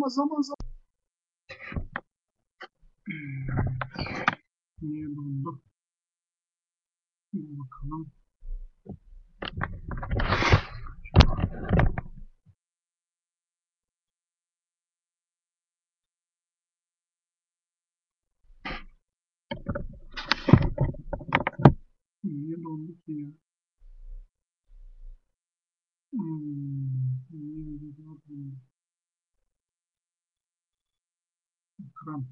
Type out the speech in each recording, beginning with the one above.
ama zaman zaman... Niye dondu? Bir bakalım. Niye dondu ki ya? Hmm, niye acaba dondu? Ekran.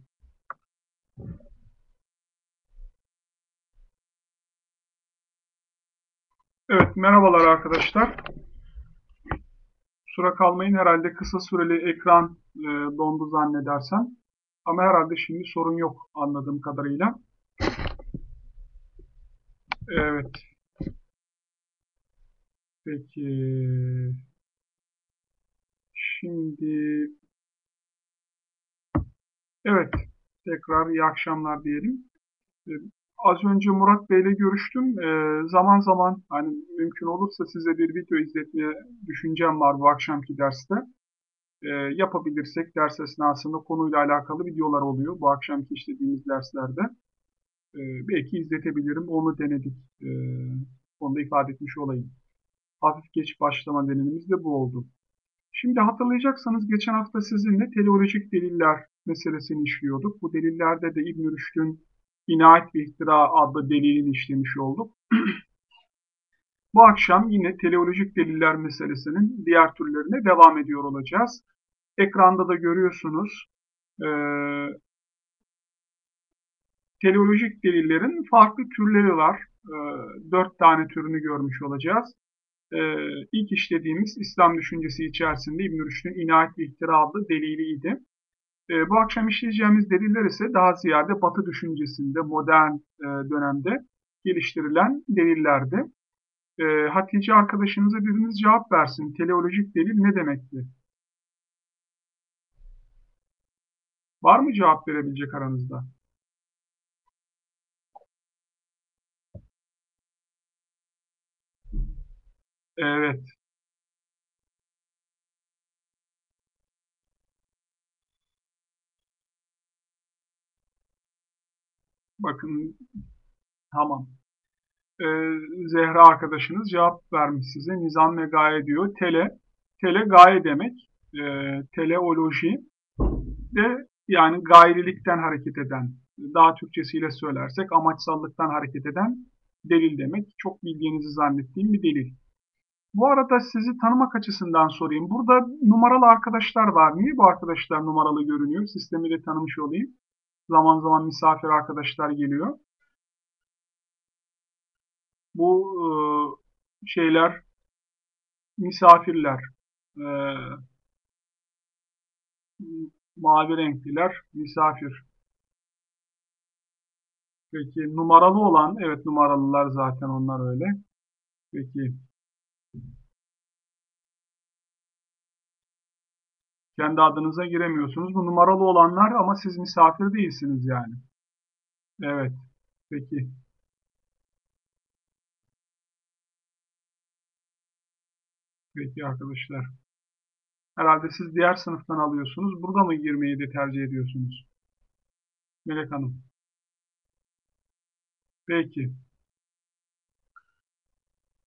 Evet, merhabalar arkadaşlar. Kusura kalmayın herhalde kısa süreli ekran e, dondu zannedersem. Ama herhalde şimdi sorun yok anladığım kadarıyla. Evet. Peki. Şimdi evet tekrar iyi akşamlar diyelim. Az önce Murat Bey ile görüştüm. Ee, zaman zaman hani mümkün olursa size bir video izletmeye düşüncem var bu akşamki derste. Ee, yapabilirsek ders esnasında konuyla alakalı videolar oluyor bu akşamki işlediğimiz derslerde. Ee, belki izletebilirim. Onu denedik. Ee, onu da ifade etmiş olayım. Hafif geç başlama denememiz de bu oldu. Şimdi hatırlayacaksanız geçen hafta sizinle teleolojik deliller meselesini işliyorduk. Bu delillerde de İbn Rüşd'ün İnayet ve İhtira adlı delilini işlemiş olduk. Bu akşam yine teleolojik deliller meselesinin diğer türlerine devam ediyor olacağız. Ekranda da görüyorsunuz e, teleolojik delillerin farklı türleri var. E, dört tane türünü görmüş olacağız. E, ilk işlediğimiz İslam düşüncesi içerisinde İbn-i Rüşd'ün İnayet ve İhtira adlı deliliydi. E, bu akşam işleyeceğimiz deliller ise daha ziyade Batı düşüncesinde, modern e, dönemde geliştirilen delillerdi. E, Hatice arkadaşınıza biriniz cevap versin. Teleolojik delil ne demekti? Var mı cevap verebilecek aranızda? Evet. Bakın tamam. Ee, Zehra arkadaşınız cevap vermiş size. Nizam ve gaye diyor. Tele, tele gaye demek. Ee, teleoloji de yani gayrilikten hareket eden, daha Türkçesiyle söylersek amaçsallıktan hareket eden delil demek. Çok bildiğinizi zannettiğim bir delil. Bu arada sizi tanımak açısından sorayım. Burada numaralı arkadaşlar var. Niye bu arkadaşlar numaralı görünüyor? Sistemi de tanımış olayım. Zaman zaman misafir arkadaşlar geliyor. Bu e, şeyler misafirler. E, mavi renkliler misafir. Peki numaralı olan evet numaralılar zaten onlar öyle. Peki Kendi adınıza giremiyorsunuz. Bu numaralı olanlar ama siz misafir değilsiniz yani. Evet. Peki. Peki arkadaşlar. Herhalde siz diğer sınıftan alıyorsunuz. Burada mı girmeyi de tercih ediyorsunuz? Melek Hanım. Peki.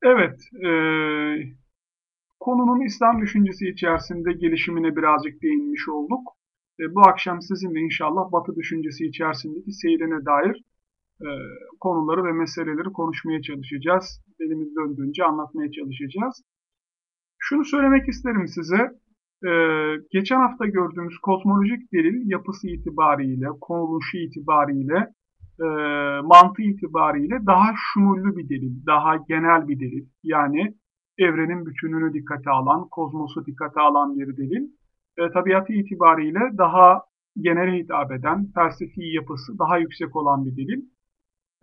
Evet. Ee, Konunun İslam düşüncesi içerisinde gelişimine birazcık değinmiş olduk. E, bu akşam sizinle inşallah Batı düşüncesi içerisindeki seyrine dair e, konuları ve meseleleri konuşmaya çalışacağız. Elimiz döndüğünce anlatmaya çalışacağız. Şunu söylemek isterim size. E, geçen hafta gördüğümüz kozmolojik delil yapısı itibariyle, konuluşu itibariyle, e, mantığı itibariyle daha şumullü bir delil, daha genel bir delil. Yani evrenin bütününü dikkate alan, kozmosu dikkate alan bir delil. E, tabiatı itibariyle daha genel hitap eden, felsefi yapısı daha yüksek olan bir delil.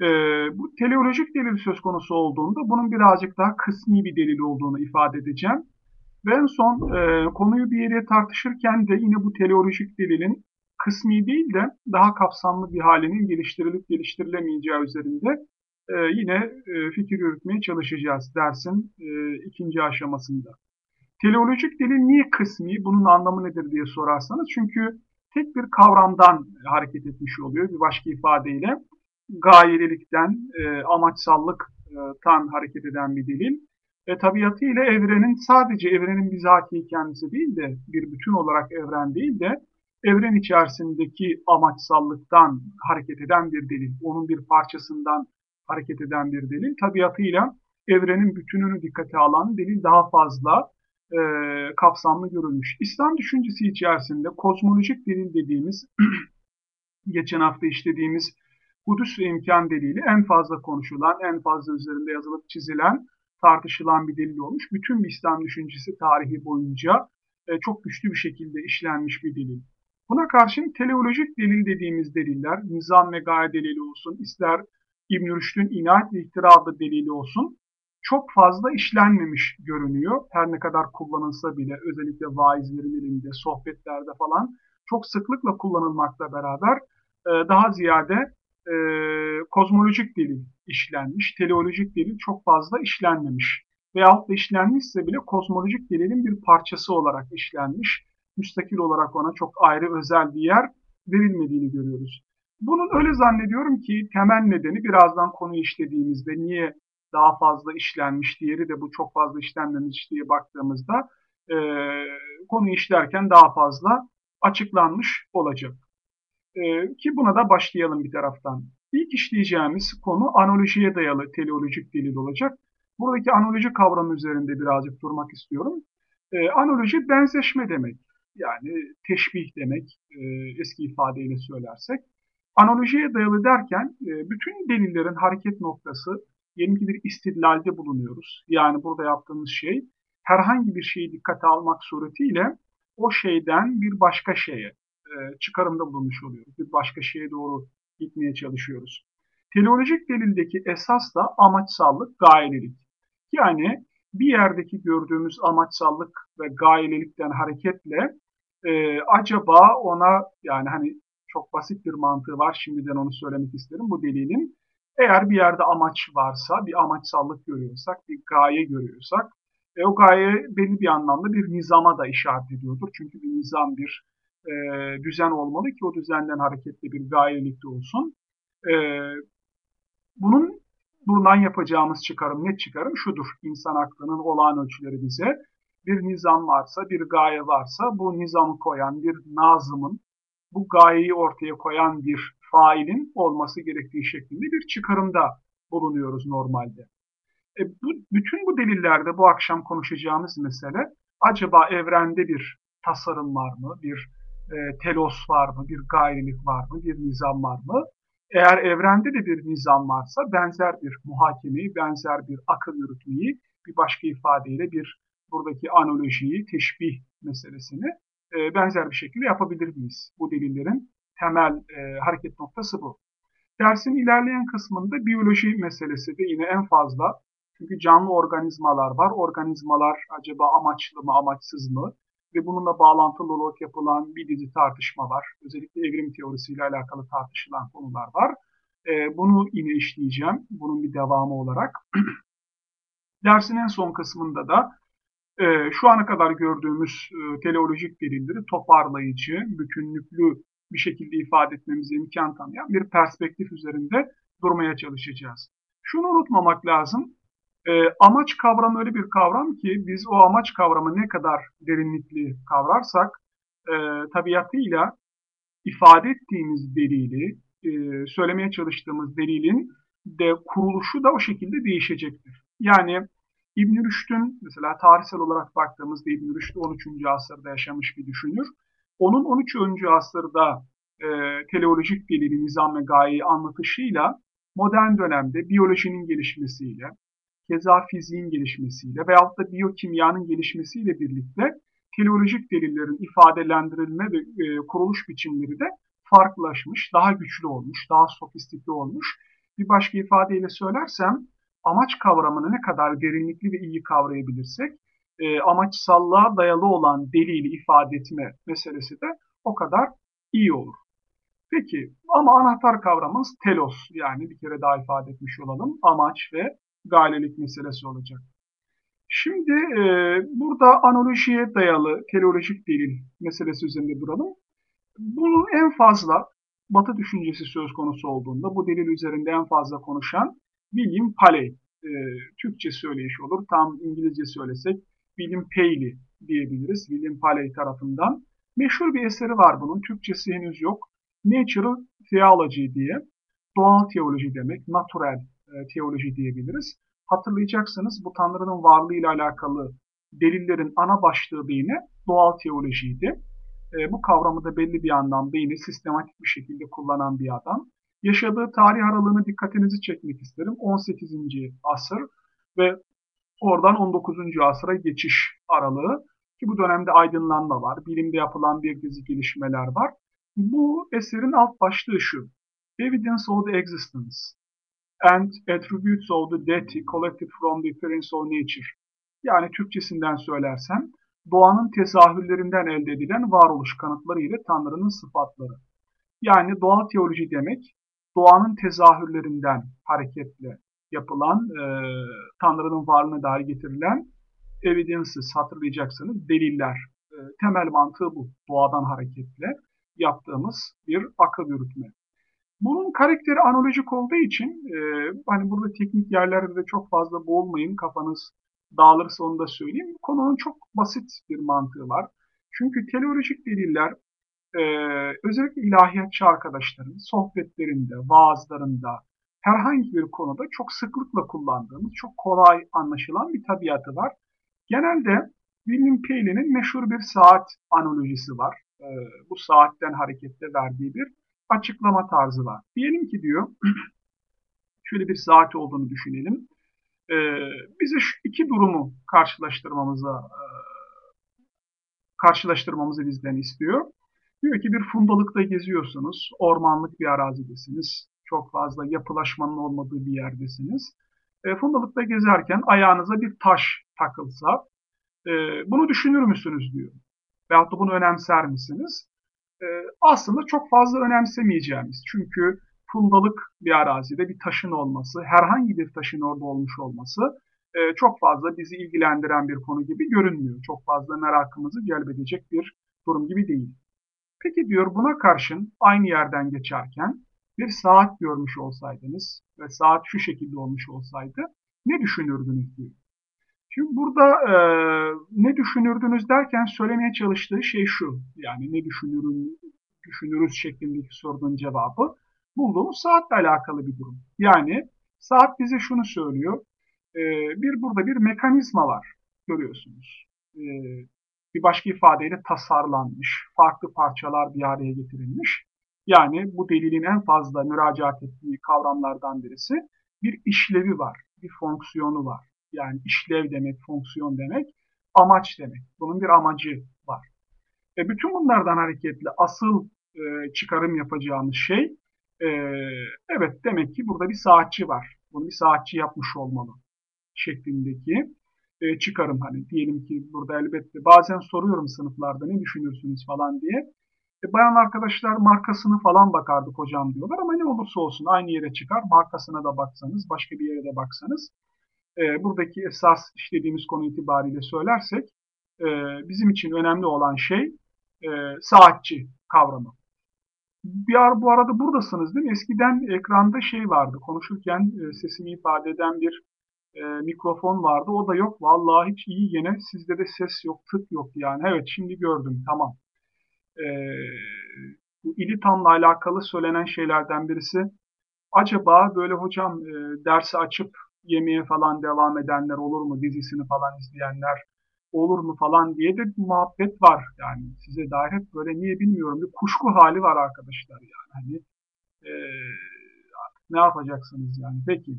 E, bu teleolojik delil söz konusu olduğunda bunun birazcık daha kısmi bir delil olduğunu ifade edeceğim. Ve en son e, konuyu bir yere tartışırken de yine bu teleolojik delilin kısmi değil de daha kapsamlı bir halinin geliştirilip geliştirilemeyeceği üzerinde e, yine e, fikir yürütmeye çalışacağız dersin e, ikinci aşamasında. Teleolojik delil niye kısmi, bunun anlamı nedir diye sorarsanız çünkü tek bir kavramdan hareket etmiş oluyor bir başka ifadeyle. Gayelilikten, e, amaçsallıktan hareket eden bir delil. E, tabiatıyla evrenin sadece evrenin bizatihi kendisi değil de bir bütün olarak evren değil de evren içerisindeki amaçsallıktan hareket eden bir delil. Onun bir parçasından hareket eden bir delil. Tabiatıyla evrenin bütününü dikkate alan delil daha fazla e, kapsamlı görülmüş. İslam düşüncesi içerisinde kozmolojik delil dediğimiz, geçen hafta işlediğimiz Kudüs ve imkan delili en fazla konuşulan, en fazla üzerinde yazılıp çizilen, tartışılan bir delil olmuş. Bütün bir İslam düşüncesi tarihi boyunca e, çok güçlü bir şekilde işlenmiş bir delil. Buna karşın teleolojik delil dediğimiz deliller, nizam ve gaye delili olsun, ister İbn-i Rüşd'ün inayet ve ihtira delili olsun, çok fazla işlenmemiş görünüyor. Her ne kadar kullanılsa bile özellikle vaizlerin elinde, sohbetlerde falan çok sıklıkla kullanılmakla beraber e, daha ziyade e, kozmolojik delil işlenmiş, teleolojik delil çok fazla işlenmemiş. Veyahut da işlenmişse bile kozmolojik delilin bir parçası olarak işlenmiş. Müstakil olarak ona çok ayrı özel bir yer verilmediğini görüyoruz. Bunun öyle zannediyorum ki temel nedeni birazdan konuyu işlediğimizde niye daha fazla işlenmiş, diğeri de bu çok fazla işlenmemiş diye baktığımızda e, konu işlerken daha fazla açıklanmış olacak. E, ki buna da başlayalım bir taraftan. İlk işleyeceğimiz konu analojiye dayalı teleolojik delil olacak. Buradaki analoji kavramı üzerinde birazcık durmak istiyorum. E, analoji benzeşme demek. Yani teşbih demek e, eski ifadeyle söylersek. Analojiye dayalı derken e, bütün delillerin hareket noktası diyelim bir istidlalde bulunuyoruz. Yani burada yaptığımız şey herhangi bir şeyi dikkate almak suretiyle o şeyden bir başka şeye e, çıkarımda bulunmuş oluyoruz. Bir başka şeye doğru gitmeye çalışıyoruz. Teleolojik delildeki esas da amaçsallık, gayelilik. Yani bir yerdeki gördüğümüz amaçsallık ve gayelilikten hareketle e, acaba ona yani hani çok basit bir mantığı var şimdiden onu söylemek isterim bu delilin. Eğer bir yerde amaç varsa, bir amaçsallık görüyorsak, bir gaye görüyorsak, e, o gaye belli bir anlamda bir nizama da işaret ediyordur. Çünkü bir nizam, bir e, düzen olmalı ki o düzenden hareketli bir gayelikte olsun. E, bunun bundan yapacağımız çıkarım, net çıkarım şudur. İnsan aklının olağan ölçüleri bize bir nizam varsa, bir gaye varsa bu nizamı koyan bir nazımın, bu gayeyi ortaya koyan bir failin olması gerektiği şeklinde bir çıkarımda bulunuyoruz normalde. E, bu, bütün bu delillerde bu akşam konuşacağımız mesele acaba evrende bir tasarım var mı, bir e, telos var mı, bir gayrilik var mı, bir nizam var mı? Eğer evrende de bir nizam varsa benzer bir muhakemeyi, benzer bir akıl yürütmeyi, bir başka ifadeyle bir buradaki analojiyi, teşbih meselesini e, benzer bir şekilde yapabilir miyiz? Bu delillerin temel e, hareket noktası bu. Dersin ilerleyen kısmında biyoloji meselesi de yine en fazla. Çünkü canlı organizmalar var. Organizmalar acaba amaçlı mı, amaçsız mı? Ve bununla bağlantılı olarak yapılan bir dizi tartışma var. Özellikle evrim teorisiyle alakalı tartışılan konular var. E, bunu yine işleyeceğim. Bunun bir devamı olarak. Dersin en son kısmında da e, şu ana kadar gördüğümüz e, teleolojik delilleri toparlayıcı, bütünlüklü bir şekilde ifade etmemize imkan tanıyan bir perspektif üzerinde durmaya çalışacağız. Şunu unutmamak lazım. E, amaç kavramı öyle bir kavram ki biz o amaç kavramı ne kadar derinlikli kavrarsak e, tabiatıyla ifade ettiğimiz delili, e, söylemeye çalıştığımız delilin de kuruluşu da o şekilde değişecektir. Yani İbn Rüşd'ün mesela tarihsel olarak baktığımızda İbn Rüşd 13. asırda yaşamış bir düşünür. Onun 13. asırda e, teleolojik delili, nizam ve gayeyi anlatışıyla modern dönemde biyolojinin gelişmesiyle, keza fiziğin gelişmesiyle veyahut da biyokimyanın gelişmesiyle birlikte teleolojik delillerin ifadelendirilme ve e, kuruluş biçimleri de farklılaşmış, daha güçlü olmuş, daha sofistikli olmuş. Bir başka ifadeyle söylersem amaç kavramını ne kadar derinlikli ve iyi kavrayabilirsek e, amaçsallığa dayalı olan delili ifade etme meselesi de o kadar iyi olur. Peki ama anahtar kavramımız telos yani bir kere daha ifade etmiş olalım amaç ve galelik meselesi olacak. Şimdi e, burada analojiye dayalı teleolojik delil meselesi üzerinde duralım. Bunun en fazla Batı düşüncesi söz konusu olduğunda bu delil üzerinde en fazla konuşan William Paley. E, Türkçe söyleyiş olur. Tam İngilizce söylesek William Paley diyebiliriz. William Paley tarafından. Meşhur bir eseri var bunun. Türkçesi henüz yok. Natural Theology diye. Doğal teoloji demek. Natural e, teoloji diyebiliriz. Hatırlayacaksınız bu Tanrı'nın varlığıyla alakalı delillerin ana başlığı da yine doğal teolojiydi. E, bu kavramı da belli bir anlamda yine sistematik bir şekilde kullanan bir adam. Yaşadığı tarih aralığını dikkatinizi çekmek isterim. 18. asır ve oradan 19. asıra geçiş aralığı ki bu dönemde aydınlanma var, bilimde yapılan bir dizi gelişmeler var. Bu eserin alt başlığı şu. Evidence of the existence and attributes of the deity collected from the appearance of nature. Yani Türkçesinden söylersem, doğanın tezahürlerinden elde edilen varoluş kanıtları ile Tanrı'nın sıfatları. Yani doğal teoloji demek, doğanın tezahürlerinden hareketle yapılan, e, Tanrı'nın varlığına dair getirilen evidences hatırlayacaksınız, deliller. E, temel mantığı bu, doğadan hareketle yaptığımız bir akıl yürütme. Bunun karakteri analojik olduğu için e, hani burada teknik yerlerde de çok fazla boğulmayın kafanız dağılırsa onu da söyleyeyim. Konunun çok basit bir mantığı var. Çünkü teleolojik deliller e, özellikle ilahiyatçı arkadaşların sohbetlerinde, vaazlarında herhangi bir konuda çok sıklıkla kullandığımız, çok kolay anlaşılan bir tabiatı var. Genelde William Paley'nin meşhur bir saat analojisi var. E, bu saatten hareketle verdiği bir açıklama tarzı var. Diyelim ki diyor, şöyle bir saat olduğunu düşünelim. Ee, bize şu iki durumu karşılaştırmamıza e, karşılaştırmamızı bizden istiyor. Diyor ki bir fundalıkta geziyorsunuz, ormanlık bir arazidesiniz, çok fazla yapılaşmanın olmadığı bir yerdesiniz. E, fundalıkta gezerken ayağınıza bir taş takılsa, e, bunu düşünür müsünüz diyor. Veyahut da bunu önemser misiniz? e, aslında çok fazla önemsemeyeceğimiz. Çünkü fundalık bir arazide bir taşın olması, herhangi bir taşın orada olmuş olması e, çok fazla bizi ilgilendiren bir konu gibi görünmüyor. Çok fazla merakımızı celbedecek bir durum gibi değil. Peki diyor buna karşın aynı yerden geçerken bir saat görmüş olsaydınız ve saat şu şekilde olmuş olsaydı ne düşünürdünüz diyor. Şimdi burada e, ne düşünürdünüz derken söylemeye çalıştığı şey şu. Yani ne düşünürün, düşünürüz şeklindeki sorunun cevabı bulduğumuz saatle alakalı bir durum. Yani saat bize şunu söylüyor. E, bir burada bir mekanizma var görüyorsunuz. E, bir başka ifadeyle tasarlanmış, farklı parçalar bir araya getirilmiş. Yani bu delilin en fazla müracaat ettiği kavramlardan birisi bir işlevi var, bir fonksiyonu var. Yani işlev demek, fonksiyon demek, amaç demek. Bunun bir amacı var. E bütün bunlardan hareketle asıl e, çıkarım yapacağımız şey, e, evet demek ki burada bir saatçi var. Bunu bir saatçi yapmış olmalı şeklindeki e, çıkarım. Hani diyelim ki burada elbette bazen soruyorum sınıflarda ne düşünürsünüz falan diye. E, bayan arkadaşlar markasını falan bakardık hocam diyorlar ama ne olursa olsun aynı yere çıkar. Markasına da baksanız, başka bir yere de baksanız e, buradaki esas işlediğimiz konu itibariyle söylersek e, bizim için önemli olan şey e, saatçi kavramı. Bir ar bu arada buradasınız değil mi? Eskiden ekranda şey vardı. Konuşurken e, sesimi ifade eden bir e, mikrofon vardı. O da yok. Vallahi hiç iyi gene. Sizde de ses yok, tık yok yani. Evet şimdi gördüm. Tamam. E, bu İlitam'la alakalı söylenen şeylerden birisi. Acaba böyle hocam e, dersi açıp yemeğe falan devam edenler olur mu? Dizisini falan izleyenler olur mu falan diye de bir muhabbet var. Yani size dair hep böyle niye bilmiyorum bir kuşku hali var arkadaşlar yani. Hani e, ne yapacaksınız yani? Peki.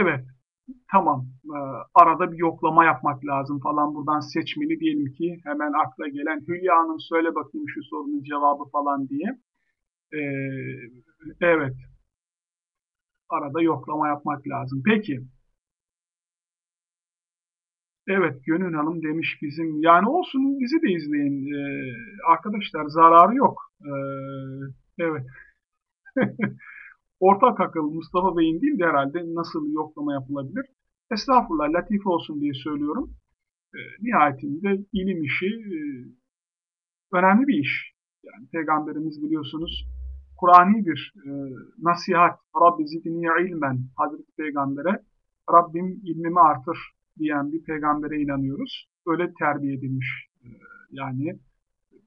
Evet. Tamam. E, arada bir yoklama yapmak lazım falan. Buradan seçmeli diyelim ki hemen akla gelen Hülya Hanım söyle bakayım şu sorunun cevabı falan diye. E, evet arada yoklama yapmak lazım. Peki. Evet Gönül Hanım demiş bizim. Yani olsun bizi de izleyin. Ee, arkadaşlar zararı yok. Ee, evet. Ortak akıl Mustafa Bey'in değil de herhalde nasıl yoklama yapılabilir? Estağfurullah, latif olsun diye söylüyorum. E, nihayetinde ilim işi e, önemli bir iş. Yani Peygamberimiz biliyorsunuz Kur'ani bir e, nasihat, Rabbi zidni ilmen, Hazreti Peygamber'e Rabbim ilmimi artır diyen bir peygambere inanıyoruz. Öyle terbiye edilmiş. E, yani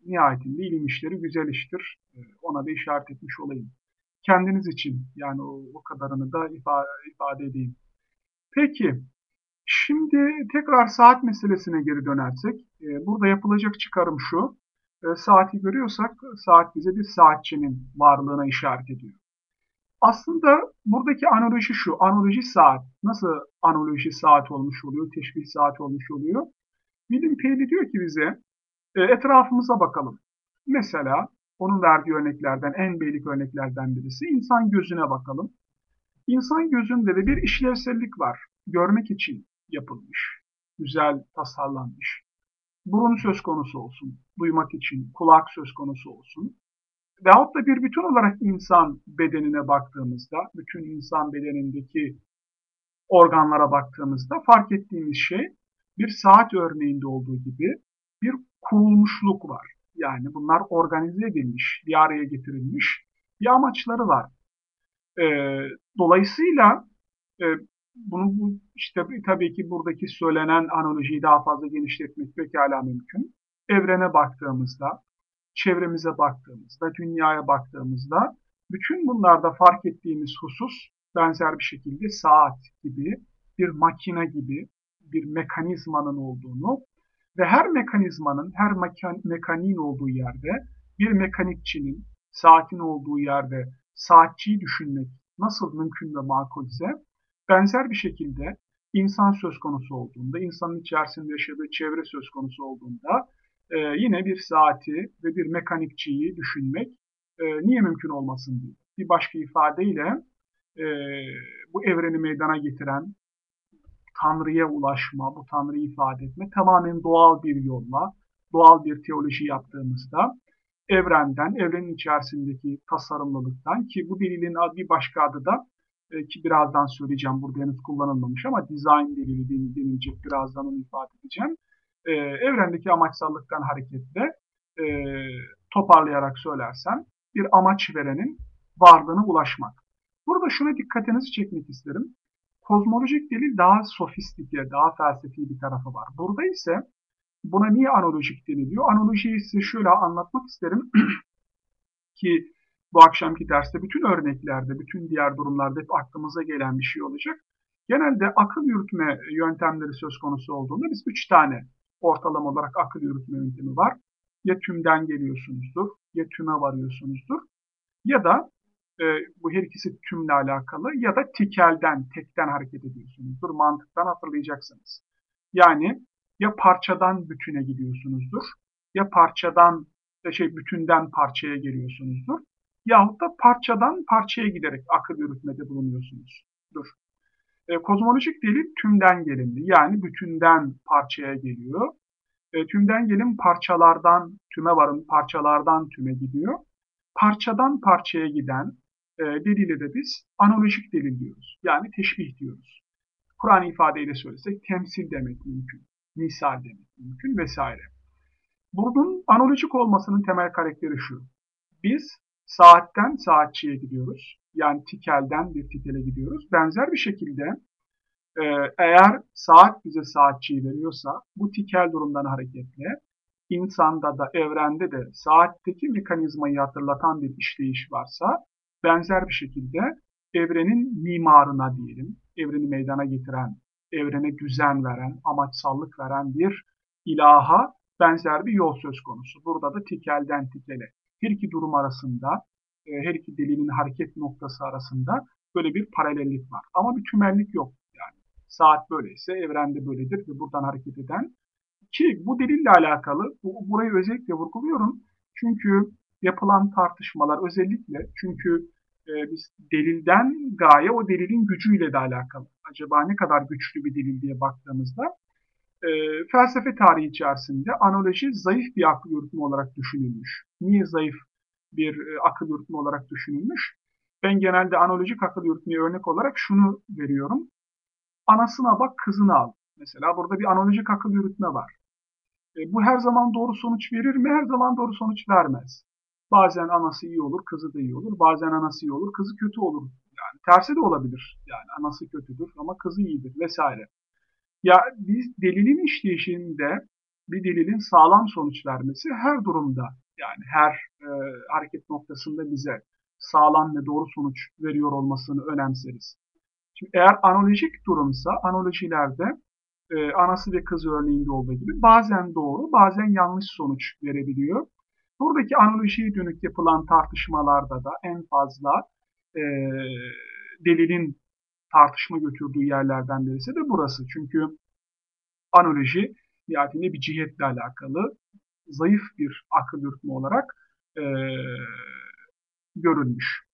nihayetinde ilim işleri güzel iştir. Ona da işaret etmiş olayım. Kendiniz için yani o, o kadarını da ifade, ifade edeyim. Peki, şimdi tekrar saat meselesine geri dönersek, e, burada yapılacak çıkarım şu, e, saati görüyorsak saat bize bir saatçinin varlığına işaret ediyor. Aslında buradaki analoji şu, analoji saat. Nasıl analoji saat olmuş oluyor, teşbih saat olmuş oluyor? Bilim peyli diyor ki bize, e, etrafımıza bakalım. Mesela onun verdiği örneklerden, en beylik örneklerden birisi insan gözüne bakalım. İnsan gözünde de bir işlevsellik var. Görmek için yapılmış, güzel tasarlanmış. Burun söz konusu olsun, duymak için, kulak söz konusu olsun. Veyahut da bir bütün olarak insan bedenine baktığımızda, bütün insan bedenindeki organlara baktığımızda fark ettiğimiz şey bir saat örneğinde olduğu gibi bir kurulmuşluk var. Yani bunlar organize edilmiş, bir araya getirilmiş bir amaçları var. E, dolayısıyla e, bunu bu, işte tabii ki buradaki söylenen analojiyi daha fazla genişletmek pekala mümkün. Evrene baktığımızda, çevremize baktığımızda, dünyaya baktığımızda bütün bunlarda fark ettiğimiz husus benzer bir şekilde saat gibi, bir makine gibi, bir mekanizmanın olduğunu ve her mekanizmanın, her mekan, mekaniğin olduğu yerde bir mekanikçinin, saatin olduğu yerde saatçiyi düşünmek nasıl mümkün ve makulse benzer bir şekilde insan söz konusu olduğunda, insanın içerisinde yaşadığı çevre söz konusu olduğunda e, yine bir saati ve bir mekanikçiyi düşünmek e, niye mümkün olmasın diye. Bir başka ifadeyle e, bu evreni meydana getiren, Tanrı'ya ulaşma, bu Tanrı'yı ifade etme tamamen doğal bir yolla, doğal bir teoloji yaptığımızda evrenden, evrenin içerisindeki tasarımlılıktan ki bu delilin bir başka adı da e, ki birazdan söyleyeceğim burada henüz kullanılmamış ama design delili denilecek birazdan onu ifade edeceğim. E, evrendeki amaçsallıktan hareketle e, toparlayarak söylersem bir amaç verenin varlığına ulaşmak. Burada şuna dikkatinizi çekmek isterim. Kozmolojik delil daha sofistike, daha felsefi bir tarafı var. Burada ise buna niye analojik deniliyor? Analojiyi size şöyle anlatmak isterim ki bu akşamki derste bütün örneklerde, bütün diğer durumlarda hep aklımıza gelen bir şey olacak. Genelde akıl yürütme yöntemleri söz konusu olduğunda biz üç tane ortalama olarak akıl yürütme yöntemi var. Ya tümden geliyorsunuzdur, ya tüme varıyorsunuzdur ya da e, bu her ikisi tümle alakalı ya da tikelden, tekten hareket ediyorsunuzdur. Mantıktan hatırlayacaksınız. Yani ya parçadan bütüne gidiyorsunuzdur ya parçadan e, şey bütünden parçaya geliyorsunuzdur yahut da parçadan parçaya giderek akıl yürütmede bulunuyorsunuzdur. E, kozmolojik delil tümden gelimli yani bütünden parçaya geliyor. E, tümden gelim parçalardan tüme varın, parçalardan tüme gidiyor. Parçadan parçaya giden e, delili de biz analojik delil diyoruz. Yani teşbih diyoruz. Kur'an ifadeyle söylesek temsil demek mümkün, misal demek mümkün vesaire. Bunun analojik olmasının temel karakteri şu. Biz saatten saatçiye gidiyoruz. Yani tikelden bir tikele gidiyoruz. Benzer bir şekilde e, eğer saat bize saatçiyi veriyorsa bu tikel durumdan hareketle insanda da evrende de saatteki mekanizmayı hatırlatan bir işleyiş varsa benzer bir şekilde evrenin mimarına diyelim, evreni meydana getiren, evrene düzen veren, amaçsallık veren bir ilaha benzer bir yol söz konusu. Burada da tikelden tikele her iki durum arasında, e, her iki delinin hareket noktası arasında böyle bir paralellik var. Ama bir tümellik yok. Yani saat böyleyse evrende böyledir ve buradan hareket eden ki bu delille alakalı, bu, burayı özellikle vurguluyorum. Çünkü yapılan tartışmalar özellikle çünkü e, biz delilden gaye o delilin gücüyle de alakalı. Acaba ne kadar güçlü bir delil diye baktığımızda e, felsefe tarihi içerisinde analoji zayıf bir akıl yürütme olarak düşünülmüş. Niye zayıf bir e, akıl yürütme olarak düşünülmüş? Ben genelde analojik akıl yürütmeye örnek olarak şunu veriyorum. anasına bak kızını al. Mesela burada bir analojik akıl yürütme var. Bu her zaman doğru sonuç verir mi? Her zaman doğru sonuç vermez. Bazen anası iyi olur, kızı da iyi olur. Bazen anası iyi olur, kızı kötü olur. Yani tersi de olabilir. Yani anası kötüdür ama kızı iyidir vesaire. Ya biz delilin işleyişinde bir delilin sağlam sonuç vermesi her durumda yani her e, hareket noktasında bize sağlam ve doğru sonuç veriyor olmasını önemseriz. Şimdi eğer analojik durumsa analojilerde e, anası ve kız örneğinde olduğu gibi bazen doğru bazen yanlış sonuç verebiliyor. Buradaki analojiye dönük yapılan tartışmalarda da en fazla e, delilin tartışma götürdüğü yerlerden birisi de burası. Çünkü analoji nihayetinde bir cihetle alakalı zayıf bir akıl yürütme olarak e, görülmüş.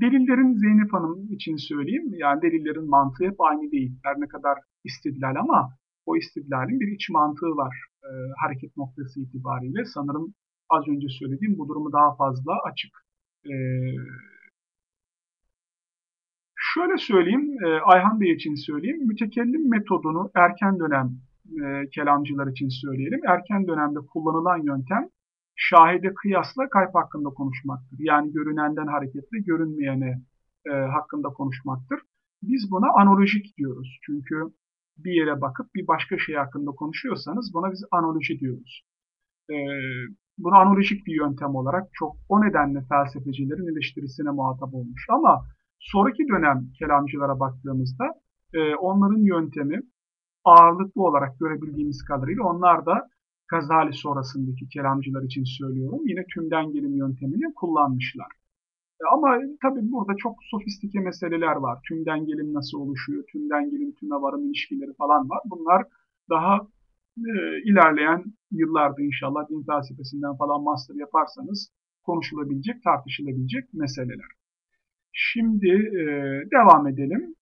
Delillerin Zeynep Hanım için söyleyeyim, yani delillerin mantığı hep aynı değil. Her ne kadar istidlal ama o istidlalin bir iç mantığı var e, hareket noktası itibariyle. Sanırım az önce söylediğim bu durumu daha fazla açık. E, şöyle söyleyeyim, e, Ayhan Bey için söyleyeyim, mütekellim metodunu erken dönem e, kelamcılar için söyleyelim. Erken dönemde kullanılan yöntem şahide kıyasla kayıp hakkında konuşmaktır. Yani görünenden hareketle görünmeyene e, hakkında konuşmaktır. Biz buna analojik diyoruz. Çünkü bir yere bakıp bir başka şey hakkında konuşuyorsanız buna biz analoji diyoruz. E, bunu analojik bir yöntem olarak çok o nedenle felsefecilerin eleştirisine muhatap olmuş. Ama sonraki dönem kelamcılara baktığımızda e, onların yöntemi ağırlıklı olarak görebildiğimiz kadarıyla onlar da Gazali sonrasındaki kelamcılar için söylüyorum. Yine tümden gelim yöntemini kullanmışlar. E, ama tabii burada çok sofistike meseleler var. Tümden gelim nasıl oluşuyor, tümden gelim tüme varım ilişkileri falan var. Bunlar daha e, ilerleyen yıllarda inşallah din felsefesinden falan master yaparsanız konuşulabilecek, tartışılabilecek meseleler. Şimdi e, devam edelim.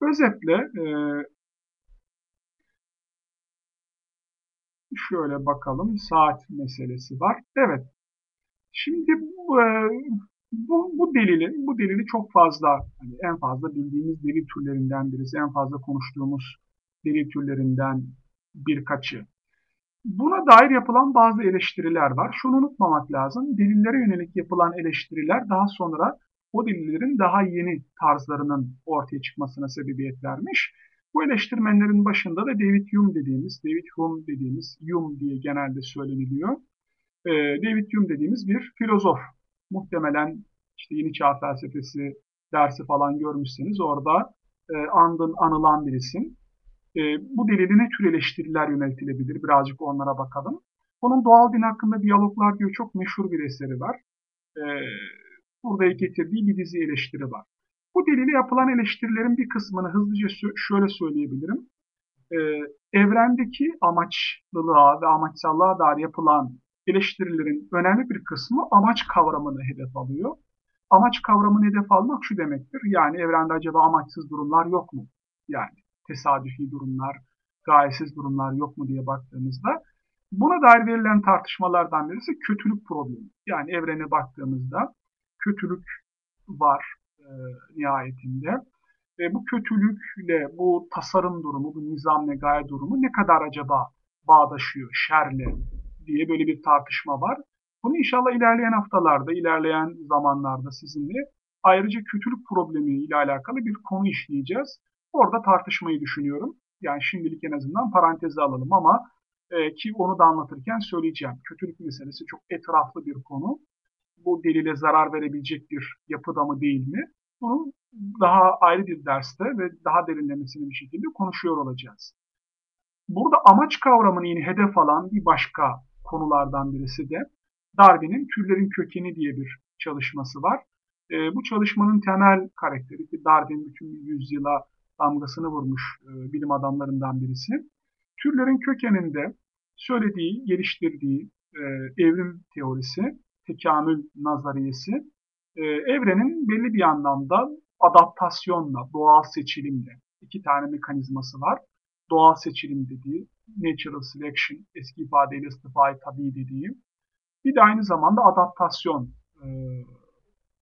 Özetle e, Şöyle bakalım. Saat meselesi var. Evet. Şimdi bu, e, bu, delili, bu delili çok fazla, hani en fazla bildiğimiz delil türlerinden birisi, en fazla konuştuğumuz delil türlerinden birkaçı. Buna dair yapılan bazı eleştiriler var. Şunu unutmamak lazım. Delillere yönelik yapılan eleştiriler daha sonra o delillerin daha yeni tarzlarının ortaya çıkmasına sebebiyet vermiş. Bu eleştirmenlerin başında da David Hume dediğimiz, David Hume dediğimiz, Hume diye genelde söyleniliyor. Ee, David Hume dediğimiz bir filozof. Muhtemelen işte Yeni Çağ Felsefesi dersi falan görmüşseniz orada e, andın, anılan bir isim. E, bu deliline tür eleştiriler yöneltilebilir. Birazcık onlara bakalım. Onun Doğal Din hakkında diyaloglar diyor çok meşhur bir eseri var. E, burada getirdiği bir dizi eleştiri var. Bu delile yapılan eleştirilerin bir kısmını hızlıca şöyle söyleyebilirim. Ee, evrendeki amaçlılığa ve amaçsallığa dair yapılan eleştirilerin önemli bir kısmı amaç kavramını hedef alıyor. Amaç kavramını hedef almak şu demektir. Yani evrende acaba amaçsız durumlar yok mu? Yani tesadüfi durumlar, gayesiz durumlar yok mu diye baktığımızda buna dair verilen tartışmalardan birisi kötülük problemi. Yani evrene baktığımızda kötülük var, e, nihayetinde. Ve bu kötülükle bu tasarım durumu, bu nizam ve gaye durumu ne kadar acaba bağdaşıyor şerle diye böyle bir tartışma var. Bunu inşallah ilerleyen haftalarda, ilerleyen zamanlarda sizinle ayrıca kötülük problemi ile alakalı bir konu işleyeceğiz. Orada tartışmayı düşünüyorum. Yani şimdilik en azından paranteze alalım ama e, ki onu da anlatırken söyleyeceğim. Kötülük meselesi çok etraflı bir konu bu delile zarar verebilecek bir yapıda mı değil mi? Bunu daha ayrı bir derste ve daha derinlemesine bir şekilde konuşuyor olacağız. Burada amaç kavramını yine hedef alan bir başka konulardan birisi de Darwin'in Türlerin Kökeni diye bir çalışması var. E, bu çalışmanın temel karakteri ki Darwin bütün yüzyıla damgasını vurmuş e, bilim adamlarından birisi. Türlerin kökeninde söylediği, geliştirdiği e, evrim teorisi tekamül nazariyesi e, evrenin belli bir anlamda adaptasyonla, doğal seçilimle iki tane mekanizması var. Doğal seçilim dediği, natural selection, eski ifadeyle istifai tabi dediği. Bir de aynı zamanda adaptasyon,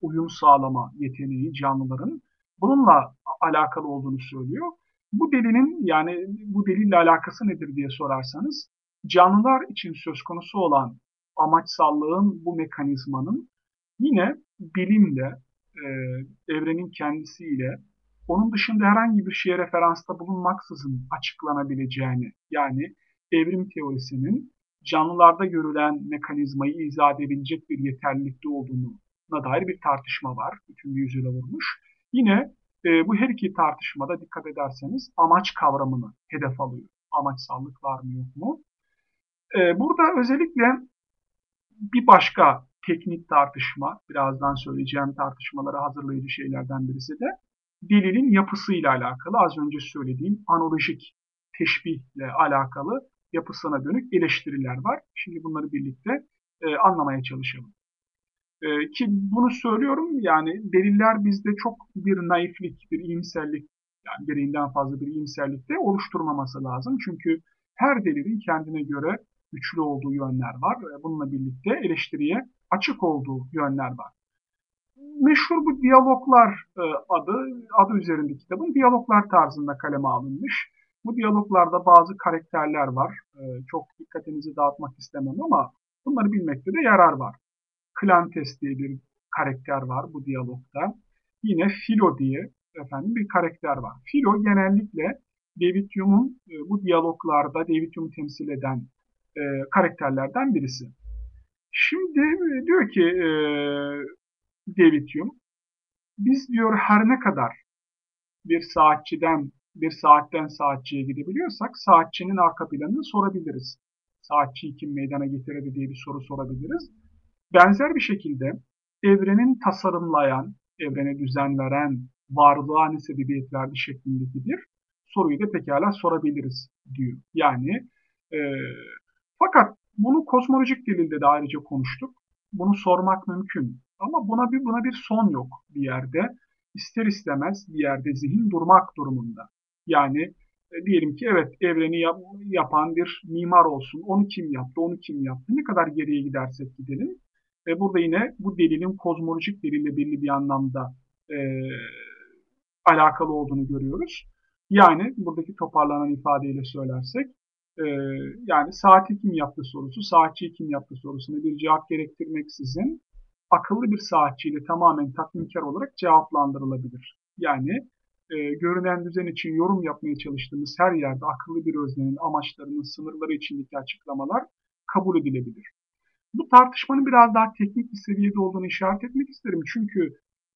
uyum sağlama yeteneği canlıların bununla alakalı olduğunu söylüyor. Bu delinin yani bu delille alakası nedir diye sorarsanız canlılar için söz konusu olan amaçsallığın bu mekanizmanın yine bilimle, e, evrenin kendisiyle, onun dışında herhangi bir şeye referansta bulunmaksızın açıklanabileceğini, yani evrim teorisinin canlılarda görülen mekanizmayı izah edebilecek bir yeterlilikte olduğuna dair bir tartışma var. Bütün bir yüzyıla vurmuş. Yine e, bu her iki tartışmada dikkat ederseniz amaç kavramını hedef alıyor. Amaçsallık var mı yok mu? E, burada özellikle bir başka teknik tartışma, birazdan söyleyeceğim tartışmaları hazırlayıcı şeylerden birisi de delilin yapısıyla alakalı az önce söylediğim analojik teşbihle alakalı yapısına dönük eleştiriler var. Şimdi bunları birlikte e, anlamaya çalışalım. E, ki bunu söylüyorum yani deliller bizde çok bir naiflik, bir iyimserlik yani gereğinden fazla bir iyimserlik de oluşturmaması lazım. Çünkü her delilin kendine göre güçlü olduğu yönler var. Bununla birlikte eleştiriye açık olduğu yönler var. Meşhur bu diyaloglar e, adı, adı üzerinde kitabın diyaloglar tarzında kaleme alınmış. Bu diyaloglarda bazı karakterler var. E, çok dikkatinizi dağıtmak istemem ama bunları bilmekte de yarar var. Klantes diye bir karakter var bu diyalogda. Yine Philo diye efendim bir karakter var. Philo genellikle David Hume'un e, bu diyaloglarda David Hume'u temsil eden e, karakterlerden birisi. Şimdi e, diyor ki e, David Hume, biz diyor her ne kadar bir saatçiden bir saatten saatçiye gidebiliyorsak saatçinin arka planını sorabiliriz. Saatçiyi kim meydana getirdi diye bir soru sorabiliriz. Benzer bir şekilde evrenin tasarımlayan, evrene düzen veren, varlığa ne sebebiyet verdi şeklindeki bir soruyu da pekala sorabiliriz diyor. Yani e, fakat bunu kozmolojik dilinde de ayrıca konuştuk. Bunu sormak mümkün. Ama buna bir buna bir son yok bir yerde. İster istemez bir yerde zihin durmak durumunda. Yani e, diyelim ki evet evreni yap, yapan bir mimar olsun. Onu kim yaptı, onu kim yaptı? Ne kadar geriye gidersek gidelim. E, burada yine bu delilin kozmolojik delille belli bir anlamda e, alakalı olduğunu görüyoruz. Yani buradaki toparlanan ifadeyle söylersek e, yani saati kim yaptı sorusu, saatçiyi kim yaptı sorusuna bir cevap gerektirmeksizin akıllı bir saatçiyle tamamen tatminkar olarak cevaplandırılabilir. Yani e, görünen düzen için yorum yapmaya çalıştığımız her yerde akıllı bir öznenin amaçlarının sınırları içindeki açıklamalar kabul edilebilir. Bu tartışmanın biraz daha teknik bir seviyede olduğunu işaret etmek isterim. Çünkü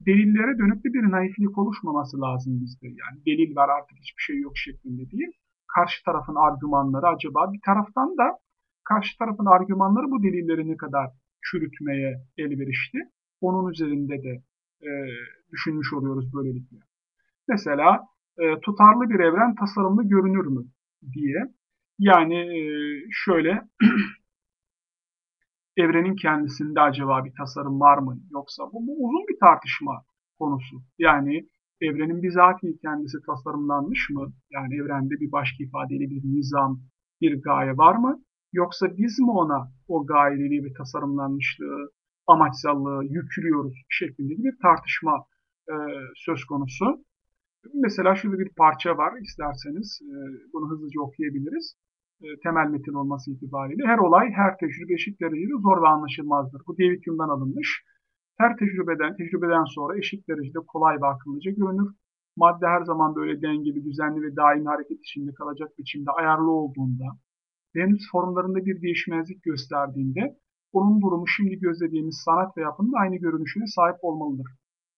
delillere dönük de bir naiflik oluşmaması lazım bizde. Yani delil var artık hiçbir şey yok şeklinde değil. Karşı tarafın argümanları acaba bir taraftan da karşı tarafın argümanları bu delilleri ne kadar çürütmeye elverişli. Onun üzerinde de e, düşünmüş oluyoruz böylelikle. Mesela e, tutarlı bir evren tasarımlı görünür mü diye. Yani e, şöyle evrenin kendisinde acaba bir tasarım var mı yoksa bu, bu uzun bir tartışma konusu. Yani evrenin bizatihi kendisi tasarımlanmış mı? Yani evrende bir başka ifadeyle bir nizam, bir gaye var mı? Yoksa biz mi ona o gayeliği ve tasarımlanmışlığı, amaçsallığı yüklüyoruz şeklinde bir tartışma e, söz konusu. Mesela şurada bir parça var isterseniz e, bunu hızlıca okuyabiliriz. E, temel metin olması itibariyle her olay her tecrübe eşit derecede zor ve anlaşılmazdır. Bu David Hume'dan alınmış. Her tecrübeden, tecrübeden sonra eşit derecede kolay ve akıllıca görünür. Madde her zaman böyle dengeli, düzenli ve daimi hareket içinde kalacak biçimde ayarlı olduğunda, henüz formlarında bir değişmezlik gösterdiğinde, onun durumu şimdi gözlediğimiz sanat ve yapının aynı görünüşüne sahip olmalıdır.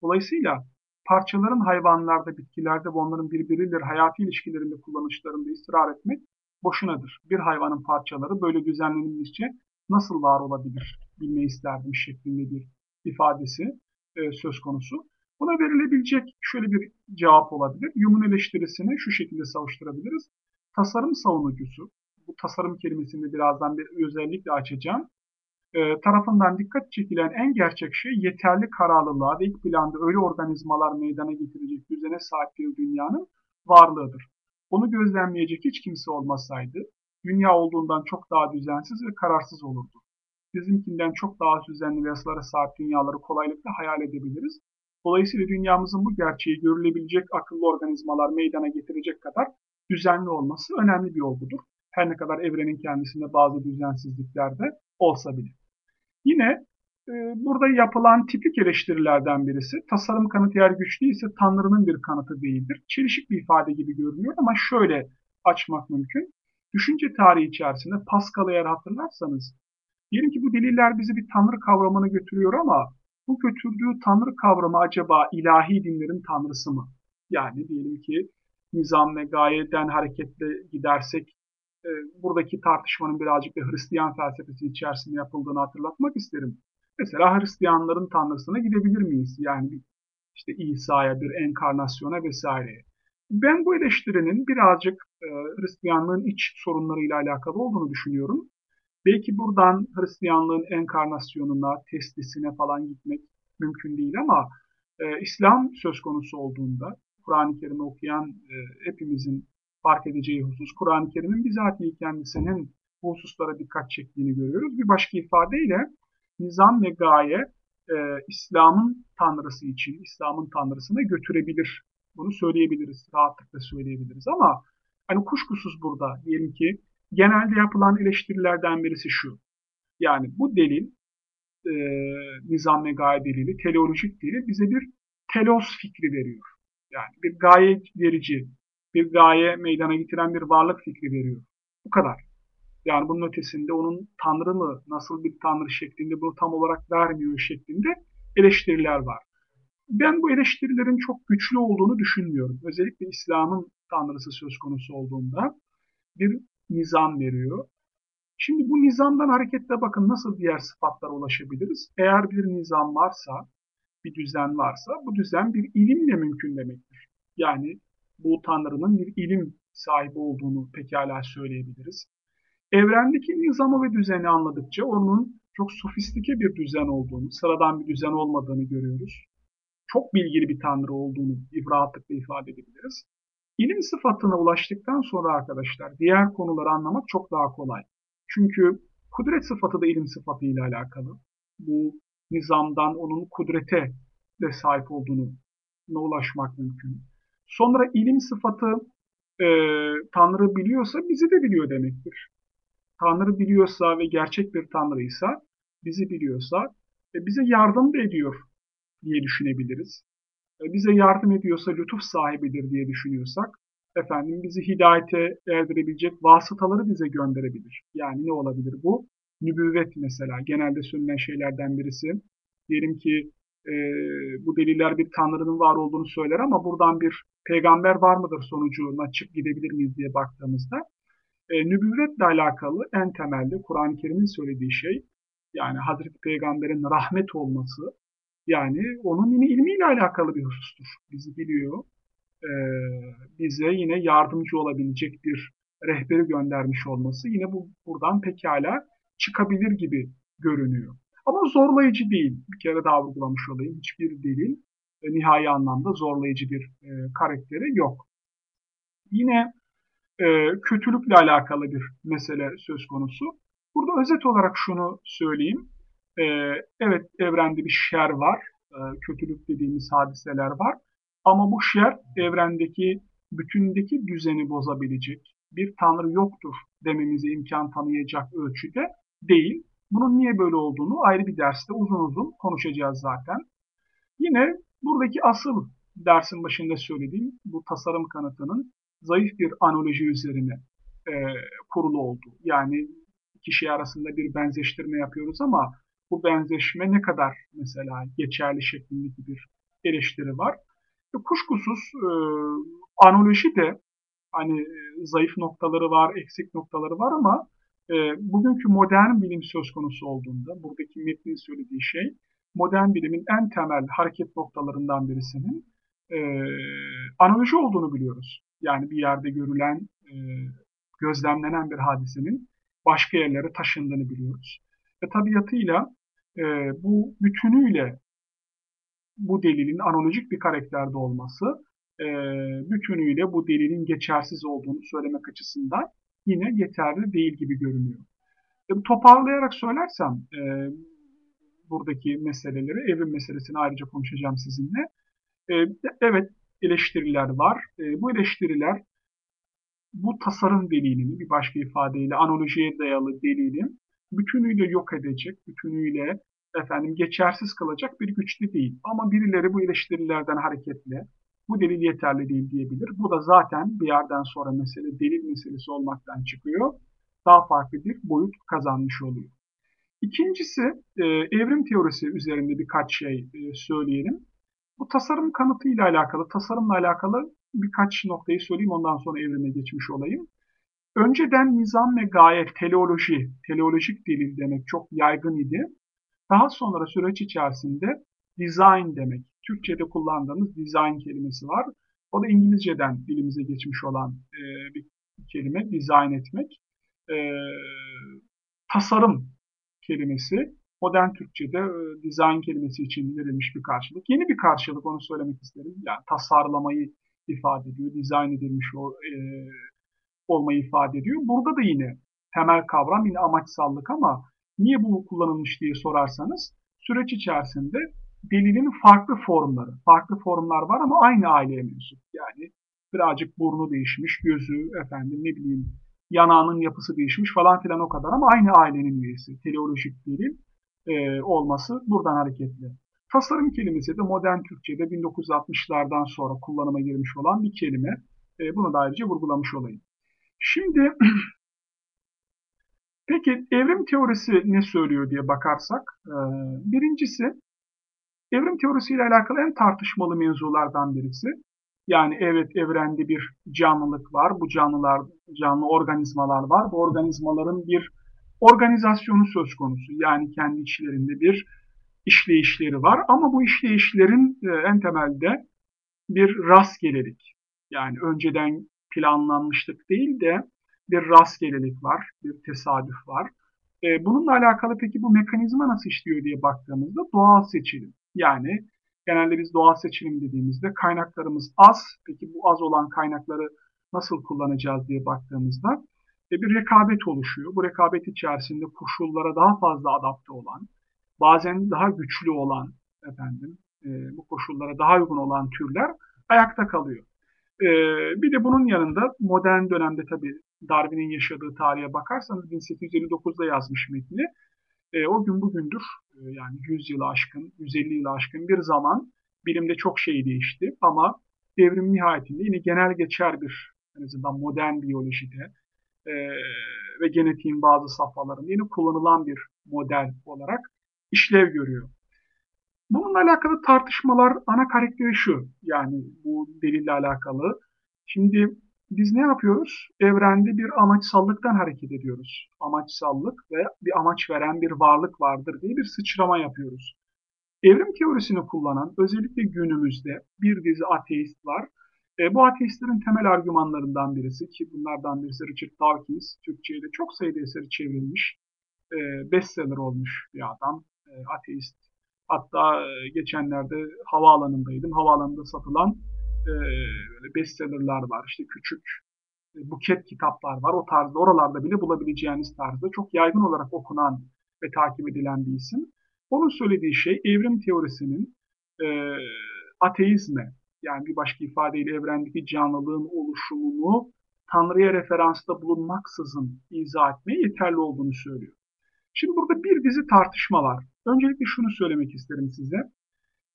Dolayısıyla parçaların hayvanlarda, bitkilerde ve onların birbiriyle hayati ilişkilerinde kullanışlarında ısrar etmek boşunadır. Bir hayvanın parçaları böyle düzenlenilmişçe nasıl var olabilir bilmeyi isterdim şeklinde bir ifadesi e, söz konusu. Buna verilebilecek şöyle bir cevap olabilir. Hume'un eleştirisini şu şekilde savuşturabiliriz. Tasarım savunucusu, bu tasarım kelimesini birazdan bir özellikle açacağım e, tarafından dikkat çekilen en gerçek şey yeterli kararlılığa ve ilk planda öyle organizmalar meydana getirecek düzene sahip bir dünyanın varlığıdır. Onu gözlemleyecek hiç kimse olmasaydı dünya olduğundan çok daha düzensiz ve kararsız olurdu. Bizimkinden çok daha düzenli ve yasalara sahip dünyaları kolaylıkla hayal edebiliriz. Dolayısıyla dünyamızın bu gerçeği görülebilecek akıllı organizmalar meydana getirecek kadar düzenli olması önemli bir olgudur. Her ne kadar evrenin kendisinde bazı düzensizlikler de olsa bile. Yine burada yapılan tipik eleştirilerden birisi tasarım kanıtı eğer güçlü ise Tanrı'nın bir kanıtı değildir. Çelişik bir ifade gibi görünüyor ama şöyle açmak mümkün. Düşünce tarihi içerisinde Pascal'ı eğer hatırlarsanız diyelim ki bu deliller bizi bir Tanrı kavramına götürüyor ama bu götürdüğü Tanrı kavramı acaba ilahi dinlerin Tanrısı mı? Yani diyelim ki nizam ve gayeden hareketle gidersek e, buradaki tartışmanın birazcık da Hristiyan felsefesi içerisinde yapıldığını hatırlatmak isterim. Mesela Hristiyanların tanrısına gidebilir miyiz? Yani işte İsa'ya, bir enkarnasyona vesaire. Ben bu eleştirinin birazcık e, Hristiyanlığın iç sorunlarıyla alakalı olduğunu düşünüyorum. Belki buradan Hristiyanlığın enkarnasyonuna, testisine falan gitmek mümkün değil ama e, İslam söz konusu olduğunda Kur'an-ı Kerim'i okuyan e, hepimizin fark edeceği husus Kur'an-ı Kerim'in bizatihi kendisinin bu hususlara dikkat çektiğini görüyoruz. Bir başka ifadeyle nizam ve gaye e, İslam'ın tanrısı için, İslam'ın tanrısına götürebilir. Bunu söyleyebiliriz, rahatlıkla söyleyebiliriz ama hani kuşkusuz burada diyelim ki genelde yapılan eleştirilerden birisi şu. Yani bu delil, e, nizam ve gaye delili, teleolojik delil bize bir telos fikri veriyor. Yani bir gaye verici, bir gaye meydana getiren bir varlık fikri veriyor. Bu kadar. Yani bunun ötesinde onun tanrı mı, nasıl bir tanrı şeklinde bunu tam olarak vermiyor şeklinde eleştiriler var. Ben bu eleştirilerin çok güçlü olduğunu düşünmüyorum. Özellikle İslam'ın tanrısı söz konusu olduğunda bir nizam veriyor. Şimdi bu nizamdan hareketle bakın nasıl diğer sıfatlara ulaşabiliriz. Eğer bir nizam varsa, bir düzen varsa bu düzen bir ilimle mümkün demektir. Yani bu Tanrı'nın bir ilim sahibi olduğunu pekala söyleyebiliriz. Evrendeki nizamı ve düzeni anladıkça onun çok sofistike bir düzen olduğunu, sıradan bir düzen olmadığını görüyoruz. Çok bilgili bir Tanrı olduğunu rahatlıkla ifade edebiliriz. İlim sıfatına ulaştıktan sonra arkadaşlar diğer konuları anlamak çok daha kolay. Çünkü kudret sıfatı da ilim sıfatıyla alakalı. Bu nizamdan onun kudrete de sahip olduğunu ulaşmak mümkün. Sonra ilim sıfatı e, Tanrı biliyorsa bizi de biliyor demektir. Tanrı biliyorsa ve gerçek bir Tanrıysa, bizi biliyorsa e, bize yardım da ediyor diye düşünebiliriz. E, bize yardım ediyorsa lütuf sahibidir diye düşünüyorsak, efendim bizi hidayete erdirebilecek vasıtaları bize gönderebilir. Yani ne olabilir bu? Nübüvvet mesela genelde söylenen şeylerden birisi. Diyelim ki e, bu deliller bir tanrının var olduğunu söyler ama buradan bir peygamber var mıdır sonucuna çık gidebilir miyiz diye baktığımızda e, nübüvvetle alakalı en temelde Kur'an-ı Kerim'in söylediği şey yani Hazreti Peygamber'in rahmet olması yani onun yine ilmiyle alakalı bir husustur. Bizi biliyor, e, bize yine yardımcı olabilecek bir rehberi göndermiş olması yine bu buradan pekala çıkabilir gibi görünüyor. Ama zorlayıcı değil. Bir kere daha vurgulamış olayım. Hiçbir delil e, nihai anlamda zorlayıcı bir e, karakteri yok. Yine e, kötülükle alakalı bir mesele söz konusu. Burada özet olarak şunu söyleyeyim. E, evet evrende bir şer var. E, kötülük dediğimiz hadiseler var. Ama bu şer evrendeki bütündeki düzeni bozabilecek bir tanrı yoktur dememize imkan tanıyacak ölçüde değil. Bunun niye böyle olduğunu ayrı bir derste uzun uzun konuşacağız zaten. Yine buradaki asıl dersin başında söylediğim bu tasarım kanıtının zayıf bir analoji üzerine e, kurulu olduğu. Yani kişi arasında bir benzeştirme yapıyoruz ama bu benzeşme ne kadar mesela geçerli şeklindeki bir eleştiri var. E, kuşkusuz e, analoji de hani e, zayıf noktaları var, eksik noktaları var ama e, bugünkü modern bilim söz konusu olduğunda, buradaki metnin söylediği şey, modern bilimin en temel hareket noktalarından birisinin e, analoji olduğunu biliyoruz. Yani bir yerde görülen, e, gözlemlenen bir hadisenin başka yerlere taşındığını biliyoruz. Ve tabiatıyla e, bu bütünüyle bu delilin analojik bir karakterde olması, e, bütünüyle bu delilin geçersiz olduğunu söylemek açısından yine yeterli değil gibi görünüyor. Toparlayarak söylersem, e, buradaki meseleleri, evrim meselesini ayrıca konuşacağım sizinle. E, evet, eleştiriler var. E, bu eleştiriler bu tasarım delilini bir başka ifadeyle analojiye dayalı delilin bütünüyle yok edecek, bütünüyle efendim geçersiz kılacak bir güçlü değil. Ama birileri bu eleştirilerden hareketle bu delil yeterli değil diyebilir. Bu da zaten bir yerden sonra mesele delil meselesi olmaktan çıkıyor. Daha farklı bir boyut kazanmış oluyor. İkincisi e, evrim teorisi üzerinde birkaç şey e, söyleyelim. Bu tasarım kanıtı ile alakalı, tasarımla alakalı birkaç noktayı söyleyeyim ondan sonra evrime geçmiş olayım. Önceden nizam ve gaye, teleoloji, teleolojik delil demek çok yaygın idi. Daha sonra süreç içerisinde design demek, Türkçe'de kullandığımız design kelimesi var. O da İngilizceden dilimize geçmiş olan e, bir kelime, design etmek. E, tasarım kelimesi modern Türkçe'de e, design kelimesi için verilmiş bir karşılık. Yeni bir karşılık onu söylemek isterim. Yani tasarlamayı ifade ediyor, dizayn edilmiş o, e, olmayı ifade ediyor. Burada da yine temel kavram yine amaçsallık ama niye bu kullanılmış diye sorarsanız süreç içerisinde delilin farklı formları, farklı formlar var ama aynı aileye mensup. Yani birazcık burnu değişmiş, gözü, efendim ne bileyim yanağının yapısı değişmiş falan filan o kadar ama aynı ailenin üyesi. Teleolojik delil e, olması buradan hareketli. Tasarım kelimesi de modern Türkçe'de 1960'lardan sonra kullanıma girmiş olan bir kelime. E, bunu da ayrıca vurgulamış olayım. Şimdi peki evrim teorisi ne söylüyor diye bakarsak, e, birincisi evrim teorisiyle alakalı en tartışmalı mevzulardan birisi. Yani evet evrende bir canlılık var, bu canlılar canlı organizmalar var. Bu organizmaların bir organizasyonu söz konusu. Yani kendi içlerinde bir işleyişleri var ama bu işleyişlerin e, en temelde bir rastgelelik. Yani önceden planlanmışlık değil de bir rastgelelik var, bir tesadüf var. E, bununla alakalı peki bu mekanizma nasıl işliyor diye baktığımızda doğal seçilim. Yani genelde biz doğal seçilim dediğimizde kaynaklarımız az. Peki bu az olan kaynakları nasıl kullanacağız diye baktığımızda e, bir rekabet oluşuyor. Bu rekabet içerisinde koşullara daha fazla adapte olan, bazen daha güçlü olan efendim e, bu koşullara daha uygun olan türler ayakta kalıyor. E, bir de bunun yanında modern dönemde tabii Darwin'in yaşadığı tarihe bakarsanız 1859'da yazmış metni. E, o gün bugündür e, yani 100 yılı aşkın, 150 yılı aşkın bir zaman bilimde çok şey değişti ama devrim nihayetinde yine genel geçer bir en azından modern biyolojide e, ve genetiğin bazı safhalarında yine kullanılan bir model olarak işlev görüyor. Bununla alakalı tartışmalar ana karakteri şu. Yani bu delille alakalı. Şimdi biz ne yapıyoruz? Evrende bir amaçsallıktan hareket ediyoruz. Amaçsallık ve bir amaç veren bir varlık vardır diye bir sıçrama yapıyoruz. Evrim teorisini kullanan özellikle günümüzde bir dizi ateist var. E, bu ateistlerin temel argümanlarından birisi ki bunlardan birisi Richard Dawkins, Türkçe'ye de çok sayıda eseri çevrilmiş, e, bestseller olmuş bir adam, e, ateist. Hatta e, geçenlerde havaalanındaydım. Havaalanında satılan e, bestsellerler var. İşte küçük e, buket kitaplar var. O tarzda oralarda bile bulabileceğiniz tarzda çok yaygın olarak okunan ve takip edilen bir isim. Onun söylediği şey evrim teorisinin e, ateizme yani bir başka ifadeyle evrendeki canlılığın oluşumunu Tanrı'ya referansta bulunmaksızın izah etmeye yeterli olduğunu söylüyor. Şimdi burada bir dizi tartışma var. Öncelikle şunu söylemek isterim size.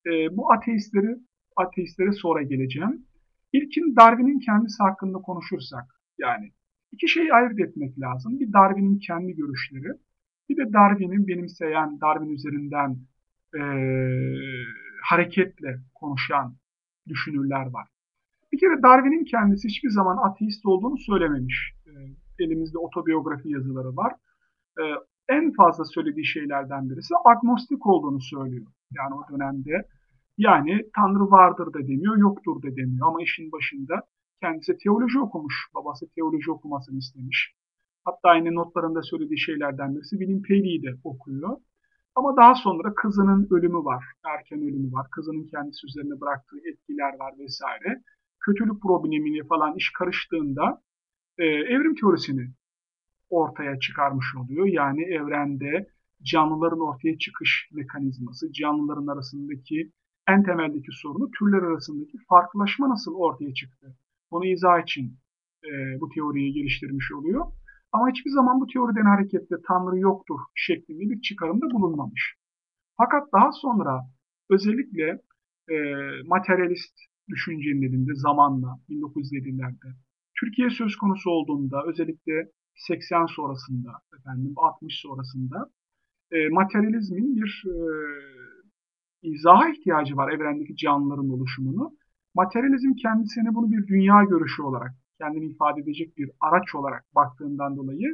E, bu ateistleri ateistlere sonra geleceğim. İlkin Darwin'in kendisi hakkında konuşursak, yani iki şeyi ayırt etmek lazım. Bir Darwin'in kendi görüşleri, bir de Darwin'in benimseyen, Darwin üzerinden e, hareketle konuşan düşünürler var. Bir kere Darwin'in kendisi hiçbir zaman ateist olduğunu söylememiş. E, elimizde otobiyografi yazıları var. E, en fazla söylediği şeylerden birisi agnostik olduğunu söylüyor. Yani o dönemde yani Tanrı vardır da demiyor, yoktur da demiyor. Ama işin başında kendisi teoloji okumuş. Babası teoloji okumasını istemiş. Hatta yine notlarında söylediği şeylerden birisi bilim peyliği de okuyor. Ama daha sonra kızının ölümü var, erken ölümü var. Kızının kendisi üzerine bıraktığı etkiler var vesaire. Kötülük problemini falan iş karıştığında e, evrim teorisini ortaya çıkarmış oluyor. Yani evrende canlıların ortaya çıkış mekanizması, canlıların arasındaki en temeldeki sorunu türler arasındaki farklılaşma nasıl ortaya çıktı? Onu izah için e, bu teoriyi geliştirmiş oluyor. Ama hiçbir zaman bu teoriden hareketle Tanrı yoktur şeklinde bir çıkarımda bulunmamış. Fakat daha sonra özellikle e, materyalist düşüncenin elinde zamanla 1907'lerde Türkiye söz konusu olduğunda özellikle 80 sonrasında efendim 60 sonrasında e, materyalizmin bir e, izaha ihtiyacı var evrendeki canlıların oluşumunu. Materyalizm kendisine bunu bir dünya görüşü olarak, kendini ifade edecek bir araç olarak baktığından dolayı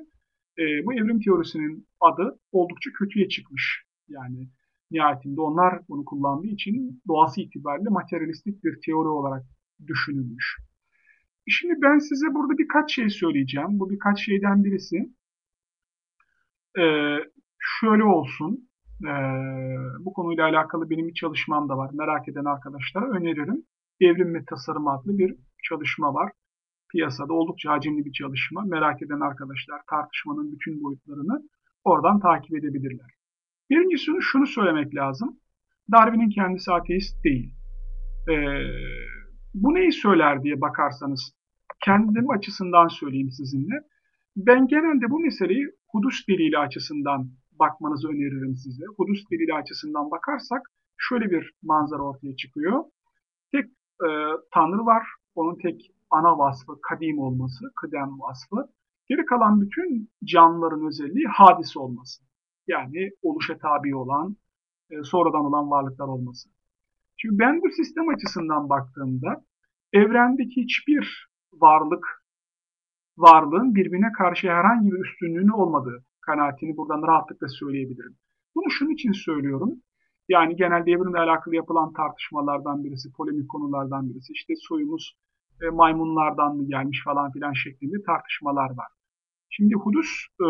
e, bu evrim teorisinin adı oldukça kötüye çıkmış. Yani nihayetinde onlar bunu kullandığı için doğası itibariyle materyalistik bir teori olarak düşünülmüş. Şimdi ben size burada birkaç şey söyleyeceğim. Bu birkaç şeyden birisi e, şöyle olsun. E, bu konuyla alakalı benim bir çalışmam da var. Merak eden arkadaşlara öneririm. Evrim ve Tasarım adlı bir çalışma var. Piyasada oldukça hacimli bir çalışma. Merak eden arkadaşlar tartışmanın bütün boyutlarını oradan takip edebilirler. Birincisi şunu söylemek lazım. Darwin'in kendisi ateist değil. Ee, bu neyi söyler diye bakarsanız kendim açısından söyleyeyim sizinle. Ben genelde bu meseleyi hudus delili açısından bakmanızı öneririm size. Hudus delili açısından bakarsak şöyle bir manzara ortaya çıkıyor. Tek e, tanrı var. Onun tek ana vasfı kadim olması, kıdem vasfı. Geri kalan bütün canlıların özelliği hadis olması. Yani oluşa tabi olan, e, sonradan olan varlıklar olması. Şimdi ben bu sistem açısından baktığımda evrendeki hiçbir varlık, varlığın birbirine karşı herhangi bir üstünlüğünün olmadığı kanaatini buradan rahatlıkla söyleyebilirim. Bunu şunun için söylüyorum. Yani genelde evrimle alakalı yapılan tartışmalardan birisi, polemik konulardan birisi. İşte soyumuz e, maymunlardan mı gelmiş falan filan şeklinde tartışmalar var. Şimdi hudus e,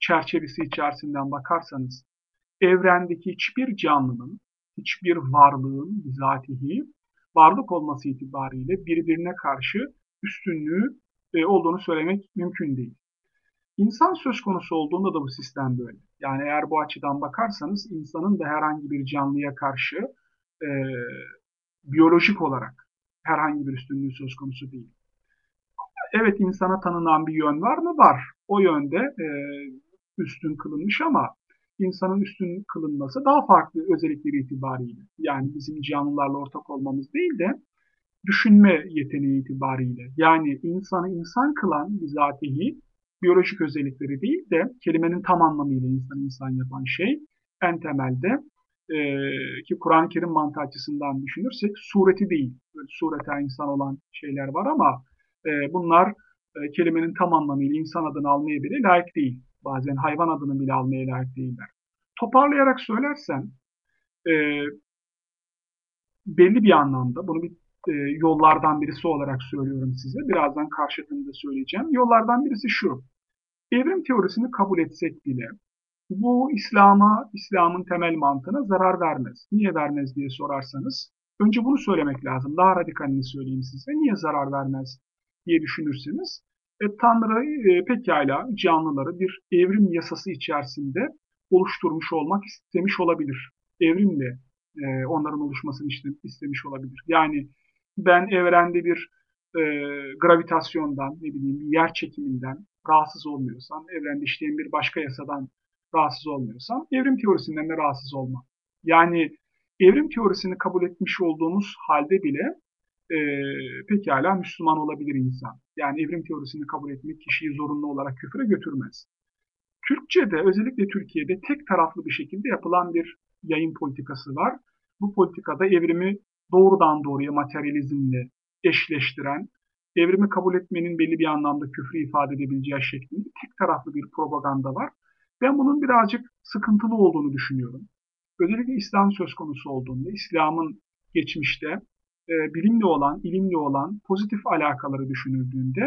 çerçevesi içerisinden bakarsanız evrendeki hiçbir canlının, hiçbir varlığın bizatihi varlık olması itibariyle birbirine karşı üstünlüğü e, olduğunu söylemek mümkün değil. İnsan söz konusu olduğunda da bu sistem böyle. Yani eğer bu açıdan bakarsanız insanın da herhangi bir canlıya karşı e, biyolojik olarak herhangi bir üstünlüğü söz konusu değil. Evet insana tanınan bir yön var mı? Var. O yönde e, üstün kılınmış ama insanın üstün kılınması daha farklı özellikleri itibariyle. Yani bizim canlılarla ortak olmamız değil de düşünme yeteneği itibariyle. Yani insanı insan kılan bizatihi biyolojik özellikleri değil de kelimenin tam anlamıyla insan insan yapan şey en temelde e, ki Kur'an-ı Kerim mantığı düşünürsek sureti değil. Surete insan olan şeyler var ama e, bunlar e, kelimenin tam anlamıyla insan adını almaya bile layık değil. Bazen hayvan adını bile almaya layık değiller. Toparlayarak söylersem e, belli bir anlamda bunu bir e, yollardan birisi olarak söylüyorum size. Birazdan karşıtını da söyleyeceğim. Yollardan birisi şu. Evrim teorisini kabul etsek bile bu İslam'a, İslam'ın temel mantığına zarar vermez. Niye vermez diye sorarsanız önce bunu söylemek lazım. Daha radikalini söyleyeyim size. Niye zarar vermez diye düşünürseniz e, Tanrı e, pekala canlıları bir evrim yasası içerisinde oluşturmuş olmak istemiş olabilir. Evrimle e, onların oluşmasını istemiş olabilir. Yani ben evrende bir e, gravitasyondan, ne bileyim yer çekiminden rahatsız olmuyorsam, evrende işleyen bir başka yasadan rahatsız olmuyorsam, evrim teorisinden de rahatsız olmam. Yani evrim teorisini kabul etmiş olduğumuz halde bile e, pekala Müslüman olabilir insan. Yani evrim teorisini kabul etmek kişiyi zorunlu olarak küfre götürmez. Türkçe'de özellikle Türkiye'de tek taraflı bir şekilde yapılan bir yayın politikası var. Bu politikada evrimi doğrudan doğruya materyalizmle eşleştiren, evrimi kabul etmenin belli bir anlamda küfrü ifade edebileceği şeklinde tek taraflı bir propaganda var. Ben bunun birazcık sıkıntılı olduğunu düşünüyorum. Özellikle İslam söz konusu olduğunda, İslam'ın geçmişte e, bilimli olan, ilimli olan pozitif alakaları düşünüldüğünde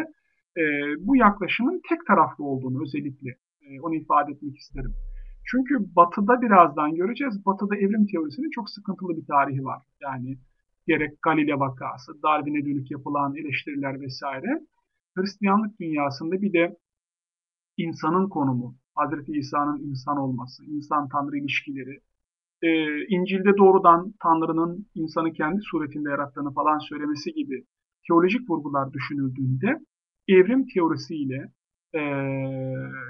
e, bu yaklaşımın tek taraflı olduğunu özellikle e, onu ifade etmek isterim. Çünkü batıda birazdan göreceğiz. Batıda evrim teorisinin çok sıkıntılı bir tarihi var. Yani gerek Galile vakası, Darwin'e dönük yapılan eleştiriler vesaire. Hristiyanlık dünyasında bir de insanın konumu, Hazreti İsa'nın insan olması, insan-tanrı ilişkileri, e, İncil'de doğrudan Tanrı'nın insanı kendi suretinde yarattığını falan söylemesi gibi teolojik vurgular düşünüldüğünde evrim teorisiyle e,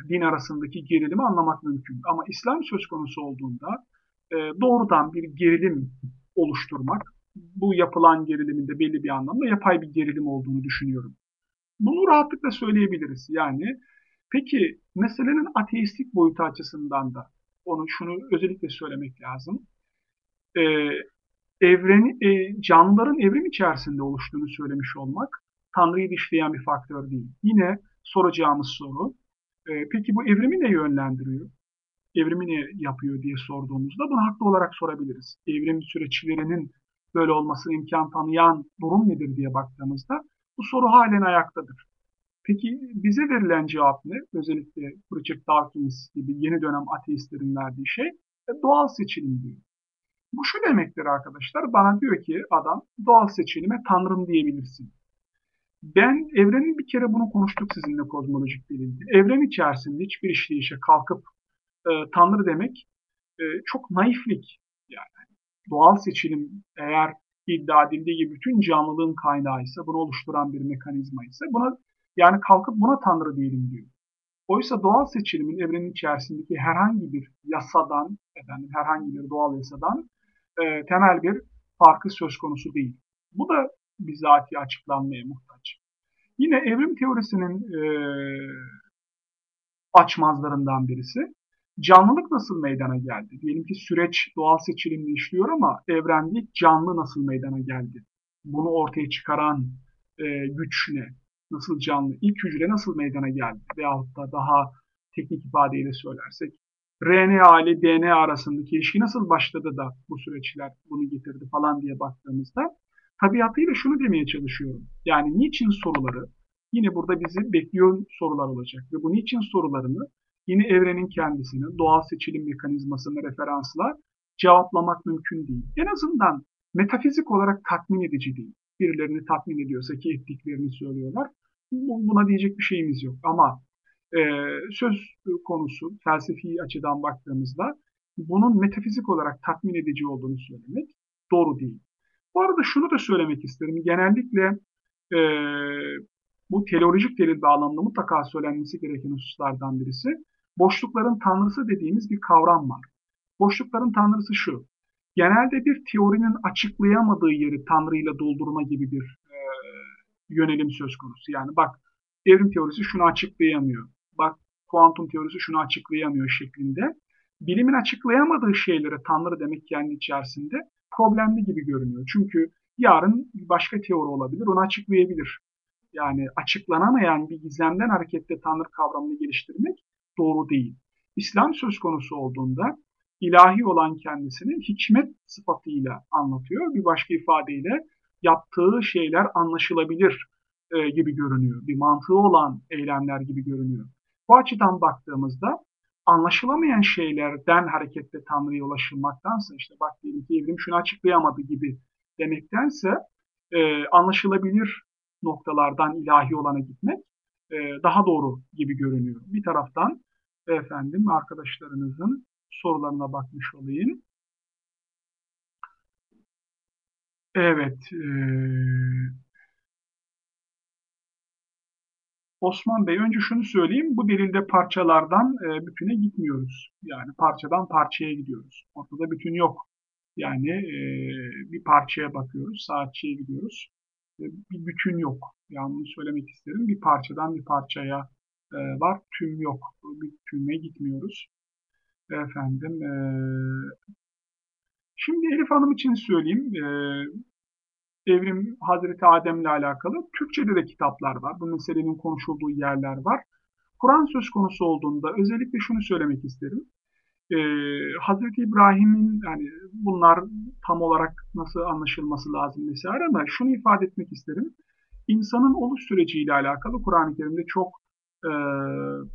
din arasındaki gerilimi anlamak mümkün. Ama İslam söz konusu olduğunda e, doğrudan bir gerilim oluşturmak, bu yapılan gerilimin de belli bir anlamda yapay bir gerilim olduğunu düşünüyorum. Bunu rahatlıkla söyleyebiliriz. Yani peki meselenin ateistik boyutu açısından da onu şunu özellikle söylemek lazım. Ee, evreni, e, canlıların evrim içerisinde oluştuğunu söylemiş olmak Tanrı'yı dışlayan bir faktör değil. Yine soracağımız soru, e, peki bu evrimi ne yönlendiriyor? Evrimi ne yapıyor diye sorduğumuzda bunu haklı olarak sorabiliriz. Evrim süreçlerinin böyle olmasına imkan tanıyan durum nedir diye baktığımızda bu soru halen ayaktadır. Peki bize verilen cevap ne? Özellikle Richard Dawkins gibi yeni dönem ateistlerin verdiği şey e, doğal seçilim diyor. Bu şu demektir arkadaşlar. Bana diyor ki adam doğal seçilime tanrım diyebilirsin. Ben evrenin bir kere bunu konuştuk sizinle kozmolojik delilde. Evren içerisinde hiçbir işleyişe kalkıp e, tanrı demek e, çok naiflik. Yani doğal seçilim eğer iddia edildiği gibi bütün canlılığın kaynağı ise, bunu oluşturan bir mekanizma ise buna yani kalkıp buna tanrı diyelim diyor. Oysa doğal seçilimin evrenin içerisindeki herhangi bir yasadan, efendim, herhangi bir doğal yasadan e, temel bir farkı söz konusu değil. Bu da bizatihi açıklanmaya muhtaç. Yine evrim teorisinin e, açmazlarından birisi canlılık nasıl meydana geldi? Diyelim ki süreç doğal seçilimle işliyor ama evrende canlı nasıl meydana geldi? Bunu ortaya çıkaran e, güç ne? Nasıl canlı? İlk hücre nasıl meydana geldi? Veyahut da daha teknik ifadeyle söylersek RNA ile DNA arasındaki ilişki nasıl başladı da bu süreçler bunu getirdi falan diye baktığımızda tabiatıyla şunu demeye çalışıyorum. Yani niçin soruları yine burada bizi bekliyor sorular olacak ve bu niçin sorularını yine evrenin kendisini, doğal seçilim mekanizmasını referansla cevaplamak mümkün değil. En azından metafizik olarak tatmin edici değil. Birilerini tatmin ediyorsa ki ettiklerini söylüyorlar. Buna diyecek bir şeyimiz yok. Ama e, söz konusu felsefi açıdan baktığımızda bunun metafizik olarak tatmin edici olduğunu söylemek doğru değil. Bu arada şunu da söylemek isterim. Genellikle e, bu teleolojik delil bağlamında mutlaka söylenmesi gereken hususlardan birisi boşlukların tanrısı dediğimiz bir kavram var. Boşlukların tanrısı şu. Genelde bir teorinin açıklayamadığı yeri tanrıyla doldurma gibi bir e, yönelim söz konusu. Yani bak evrim teorisi şunu açıklayamıyor. Bak kuantum teorisi şunu açıklayamıyor şeklinde. Bilimin açıklayamadığı şeylere tanrı demek kendi içerisinde problemli gibi görünüyor. Çünkü yarın başka teori olabilir, onu açıklayabilir. Yani açıklanamayan bir gizemden hareketle tanrı kavramını geliştirmek doğru değil. İslam söz konusu olduğunda ilahi olan kendisini hikmet sıfatıyla anlatıyor. Bir başka ifadeyle yaptığı şeyler anlaşılabilir e, gibi görünüyor. Bir mantığı olan eylemler gibi görünüyor. Bu açıdan baktığımızda anlaşılamayan şeylerden hareketle Tanrı'ya ulaşılmaktansa işte bak diyelim ki evrim şunu açıklayamadı gibi demektense e, anlaşılabilir noktalardan ilahi olana gitmek e, daha doğru gibi görünüyor. Bir taraftan efendim arkadaşlarınızın sorularına bakmış olayım. Evet. E, Osman Bey önce şunu söyleyeyim. Bu delilde parçalardan e, bütüne gitmiyoruz. Yani parçadan parçaya gidiyoruz. Ortada bütün yok. Yani e, bir parçaya bakıyoruz, saatçiye gidiyoruz. E, bir bütün yok. Yani bunu söylemek isterim. Bir parçadan bir parçaya e, var. Tüm yok. Bir tüme gitmiyoruz. Efendim. E, şimdi Elif Hanım için söyleyeyim. E, Evrim Hazreti Adem ile alakalı Türkçe'de de kitaplar var. Bu meselenin konuşulduğu yerler var. Kur'an söz konusu olduğunda özellikle şunu söylemek isterim. Ee, Hazreti İbrahim'in yani bunlar tam olarak nasıl anlaşılması lazım vesaire ama şunu ifade etmek isterim. İnsanın oluş süreciyle alakalı Kur'an-ı Kerim'de çok e,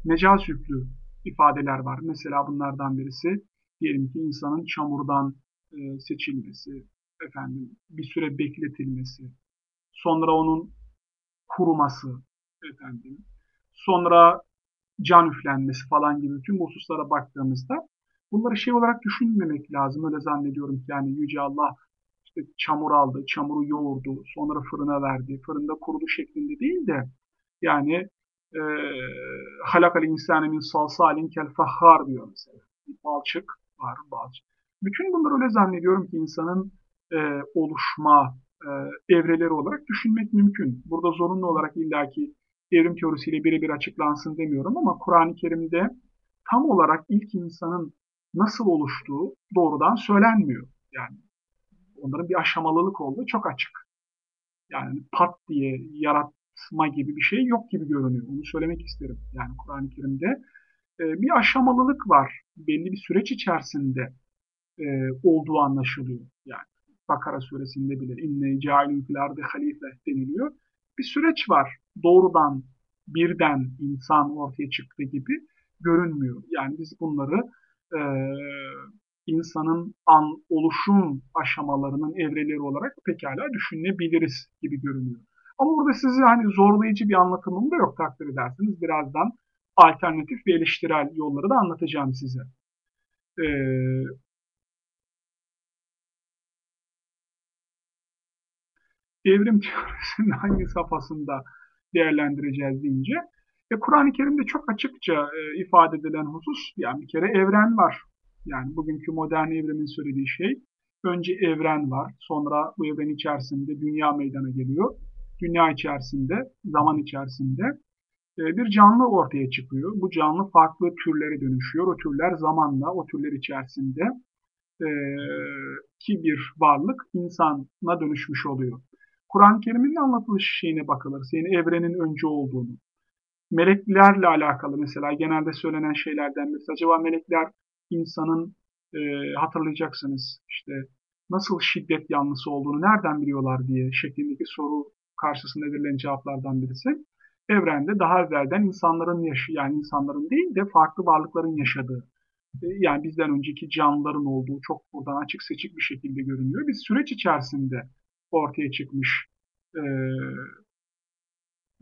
mecaz yüklü ifadeler var. Mesela bunlardan birisi diyelim ki insanın çamurdan e, seçilmesi, efendim bir süre bekletilmesi, sonra onun kuruması efendim, sonra can üflenmesi falan gibi tüm hususlara baktığımızda bunları şey olarak düşünmemek lazım. Öyle zannediyorum ki yani Yüce Allah işte çamur aldı, çamuru yoğurdu, sonra fırına verdi, fırında kurudu şeklinde değil de yani e, halakal insane min salsalin kel fahhar diyor mesela. Bir balçık var, balçık. Bütün bunları öyle zannediyorum ki insanın e, oluşma e, evreleri olarak düşünmek mümkün. Burada zorunlu olarak illaki evrim teorisiyle birebir açıklansın demiyorum ama Kur'an-ı Kerim'de tam olarak ilk insanın nasıl oluştuğu doğrudan söylenmiyor. Yani onların bir aşamalılık olduğu çok açık. Yani pat diye yaratma gibi bir şey yok gibi görünüyor. Onu söylemek isterim. Yani Kur'an-ı Kerim'de e, bir aşamalılık var. Belli bir süreç içerisinde e, olduğu anlaşılıyor. Yani Bakara suresinde bile inne cailin fil ardı halife deniliyor. Bir süreç var. Doğrudan birden insan ortaya çıktı gibi görünmüyor. Yani biz bunları e, insanın an, oluşum aşamalarının evreleri olarak pekala düşünebiliriz gibi görünüyor. Ama burada size hani zorlayıcı bir anlatımım da yok takdir edersiniz. Birazdan alternatif ve eleştirel yolları da anlatacağım size. Ee, evrim teorisinin hangi safhasında değerlendireceğiz deyince e, Kur'an-ı Kerim'de çok açıkça e, ifade edilen husus yani bir kere evren var. Yani bugünkü modern evrenin söylediği şey önce evren var sonra bu evren içerisinde dünya meydana geliyor. Dünya içerisinde, zaman içerisinde e, bir canlı ortaya çıkıyor. Bu canlı farklı türlere dönüşüyor. O türler zamanla o türler içerisinde e, ki bir varlık insana dönüşmüş oluyor. Kur'an-ı Kerim'in anlatılış şeyine bakılırsa, yani evrenin önce olduğunu, meleklerle alakalı mesela genelde söylenen şeylerden mesela acaba melekler insanın e, hatırlayacaksınız işte nasıl şiddet yanlısı olduğunu nereden biliyorlar diye şeklindeki soru karşısında verilen cevaplardan birisi. Evrende daha evvelden insanların yaşı yani insanların değil de farklı varlıkların yaşadığı e, yani bizden önceki canlıların olduğu çok buradan açık seçik bir şekilde görünüyor. Biz süreç içerisinde ortaya çıkmış. Ee,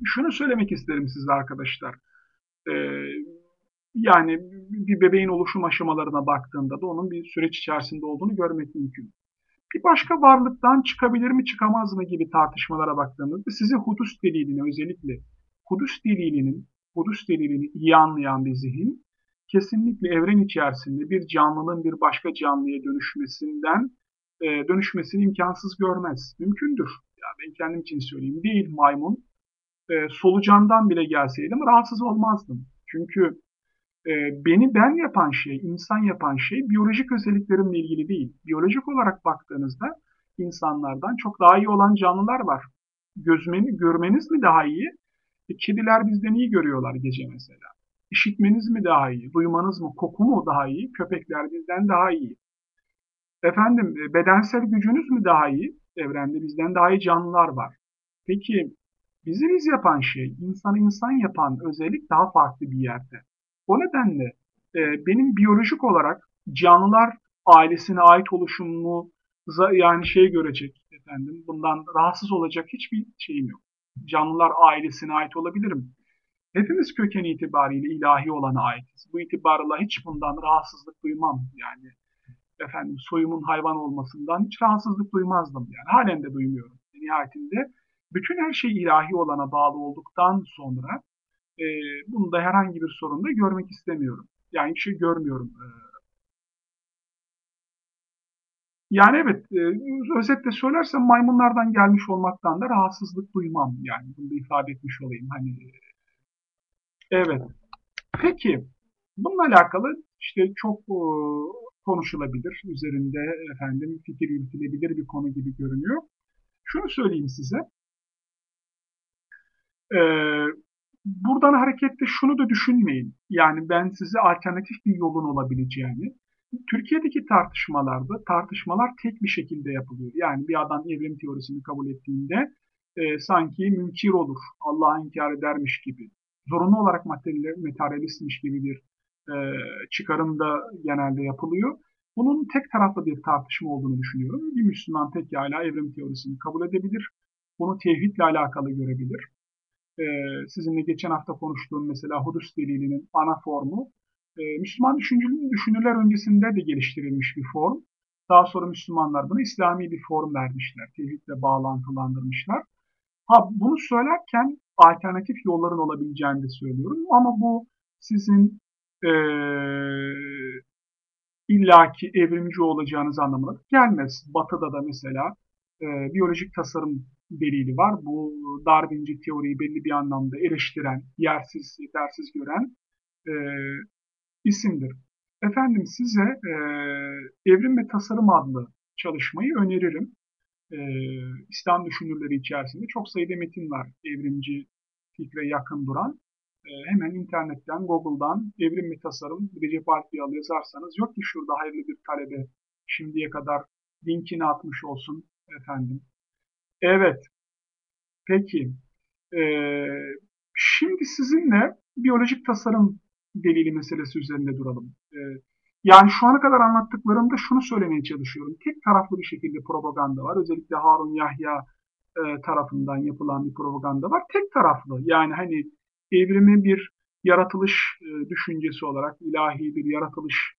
şunu söylemek isterim size arkadaşlar. Ee, yani bir bebeğin oluşum aşamalarına baktığında da onun bir süreç içerisinde olduğunu görmek mümkün. Bir başka varlıktan çıkabilir mi çıkamaz mı gibi tartışmalara baktığımızda size hudus delilini özellikle hudus delilinin hudus delilini iyi anlayan bir zihin kesinlikle evren içerisinde bir canlının bir başka canlıya dönüşmesinden e, dönüşmesini imkansız görmez. Mümkündür. Yani ben kendim için söyleyeyim. Değil maymun. E, solucandan bile gelseydim rahatsız olmazdım. Çünkü e, beni ben yapan şey, insan yapan şey biyolojik özelliklerimle ilgili değil. Biyolojik olarak baktığınızda insanlardan çok daha iyi olan canlılar var. Gözmeni, görmeniz mi daha iyi? E, kediler bizden iyi görüyorlar gece mesela. İşitmeniz mi daha iyi? Duymanız mı? Koku mu daha iyi? Köpekler bizden daha iyi. Efendim e, bedensel gücünüz mü daha iyi? Evrende bizden daha iyi canlılar var. Peki bizi biz yapan şey, insanı insan yapan özellik daha farklı bir yerde. O nedenle e, benim biyolojik olarak canlılar ailesine ait oluşumu yani şey görecek efendim bundan rahatsız olacak hiçbir şeyim yok. Canlılar ailesine ait olabilirim. Hepimiz köken itibariyle ilahi olana aitiz. Bu itibarla hiç bundan rahatsızlık duymam. Yani efendim soyumun hayvan olmasından hiç rahatsızlık duymazdım yani. Halen de duymuyorum. Nihayetinde bütün her şey ilahi olana bağlı olduktan sonra e, bunda herhangi bir sorun da görmek istemiyorum. Yani şey görmüyorum. Yani evet, e, özetle söylersem maymunlardan gelmiş olmaktan da rahatsızlık duymam. Yani bunu da ifade etmiş olayım. Hani evet. Peki, bununla alakalı işte çok e, konuşulabilir, üzerinde efendim fikir yürütülebilir bir konu gibi görünüyor. Şunu söyleyeyim size. Ee, buradan hareketle şunu da düşünmeyin. Yani ben size alternatif bir yolun olabileceğini. Türkiye'deki tartışmalarda tartışmalar tek bir şekilde yapılıyor. Yani bir adam evrim teorisini kabul ettiğinde e, sanki münkir olur, Allah'a inkar edermiş gibi, zorunlu olarak materyalistmiş gibi bir e, çıkarımda genelde yapılıyor. Bunun tek taraflı bir tartışma olduğunu düşünüyorum. Bir Müslüman pekala evrim teorisini kabul edebilir. Bunu tevhidle alakalı görebilir. E, sizinle geçen hafta konuştuğum mesela Hudus delilinin ana formu e, Müslüman düşünürler öncesinde de geliştirilmiş bir form. Daha sonra Müslümanlar buna İslami bir form vermişler. Tevhidle bağlantılandırmışlar. Ha bunu söylerken alternatif yolların olabileceğini de söylüyorum. Ama bu sizin e, illaki evrimci olacağınız anlamına gelmez. Batı'da da mesela e, biyolojik tasarım delili var. Bu Darwinci teoriyi belli bir anlamda eleştiren, yersiz, yetersiz gören e, isimdir. Efendim size e, Evrim ve Tasarım adlı çalışmayı öneririm. E, İslam düşünürleri içerisinde çok sayıda metin var evrimci fikre yakın duran. E, hemen internetten, Google'dan Evrim ve Tasarım Recep Alpiyalı yazarsanız yok ki şurada hayırlı bir talebe şimdiye kadar linkini atmış olsun efendim. Evet. Peki. Ee, şimdi sizinle biyolojik tasarım delili meselesi üzerinde duralım. Ee, yani şu ana kadar anlattıklarımda şunu söylemeye çalışıyorum. Tek taraflı bir şekilde propaganda var. Özellikle Harun Yahya e, tarafından yapılan bir propaganda var. Tek taraflı. Yani hani evrimi bir yaratılış e, düşüncesi olarak, ilahi bir yaratılış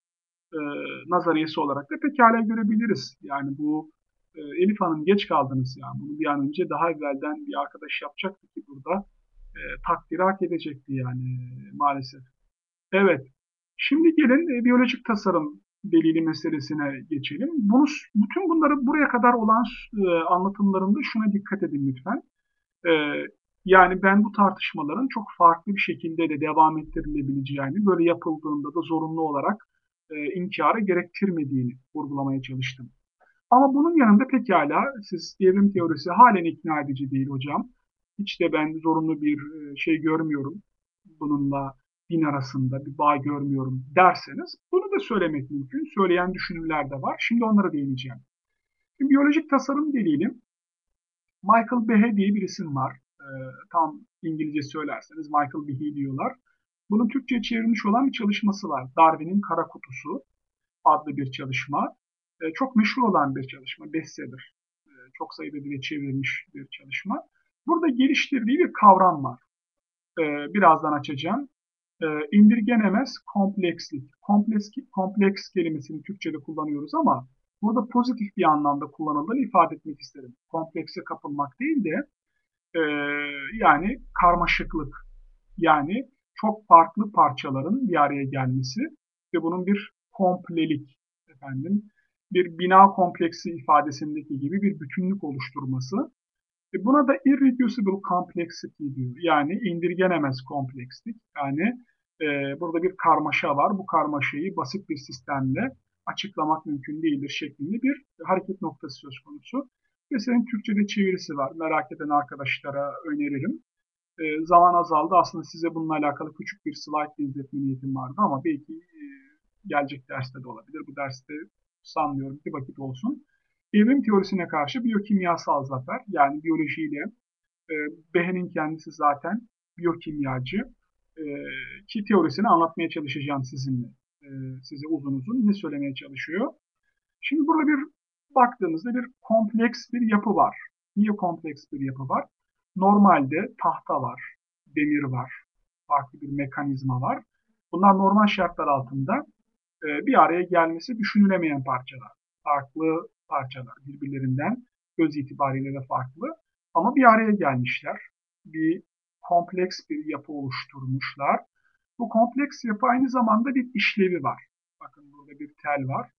e, nazariyesi olarak da pekala görebiliriz. Yani bu e, Elif Hanım geç kaldınız ya. Bunu bir an önce daha evvelden bir arkadaş yapacaktı ki burada. E, takdiri hak edecekti yani maalesef. Evet. Şimdi gelin e, biyolojik tasarım delili meselesine geçelim. Bunu, bütün bunları buraya kadar olan e, anlatımlarımda şuna dikkat edin lütfen. E, yani ben bu tartışmaların çok farklı bir şekilde de devam ettirilebileceğini, böyle yapıldığında da zorunlu olarak e, inkara gerektirmediğini vurgulamaya çalıştım. Ama bunun yanında pekala siz evrim teorisi halen ikna edici değil hocam. Hiç de ben zorunlu bir e, şey görmüyorum. Bununla din arasında bir bağ görmüyorum derseniz bunu da söylemek mümkün. Söyleyen düşünürler de var. Şimdi onlara değineceğim. Şimdi biyolojik tasarım delilim. Michael Behe diye bir isim var. Ee, tam İngilizce söylerseniz Michael Behe diyorlar. Bunun Türkçe çevrilmiş olan bir çalışması var. Darwin'in Kara Kutusu adlı bir çalışma. E, çok meşhur olan bir çalışma, bestseller. E, çok sayıda dile çevrilmiş bir çalışma. Burada geliştirdiği bir kavram var. E, birazdan açacağım. İndirgenemez komplekslik. Kompleks, kompleks kelimesini Türkçe'de kullanıyoruz ama burada pozitif bir anlamda kullanıldığını ifade etmek isterim. Komplekse kapılmak değil de yani karmaşıklık. Yani çok farklı parçaların bir araya gelmesi ve bunun bir komplelik efendim bir bina kompleksi ifadesindeki gibi bir bütünlük oluşturması. E buna da irreducible complexity diyor. Yani indirgenemez komplekslik. Yani e, burada bir karmaşa var. Bu karmaşayı basit bir sistemle açıklamak mümkün değildir şeklinde bir hareket noktası söz konusu. Ve senin Türkçe'de çevirisi var. Merak eden arkadaşlara öneririm. E, zaman azaldı. Aslında size bununla alakalı küçük bir slide izletme niyetim vardı ama belki e, gelecek derste de olabilir. Bu derste sanmıyorum ki vakit olsun. Evrim teorisine karşı biyokimyasal zafer yani biyolojiyle e, Behe'nin kendisi zaten biyokimyacı e, ki teorisini anlatmaya çalışacağım sizinle. E, size uzun uzun ne söylemeye çalışıyor. Şimdi burada bir baktığımızda bir kompleks bir yapı var. Niye kompleks bir yapı var? Normalde tahta var, demir var, farklı bir mekanizma var. Bunlar normal şartlar altında e, bir araya gelmesi düşünülemeyen parçalar. Farklı parçalar birbirlerinden göz itibariyle de farklı ama bir araya gelmişler. Bir kompleks bir yapı oluşturmuşlar. Bu kompleks yapı aynı zamanda bir işlevi var. Bakın burada bir tel var.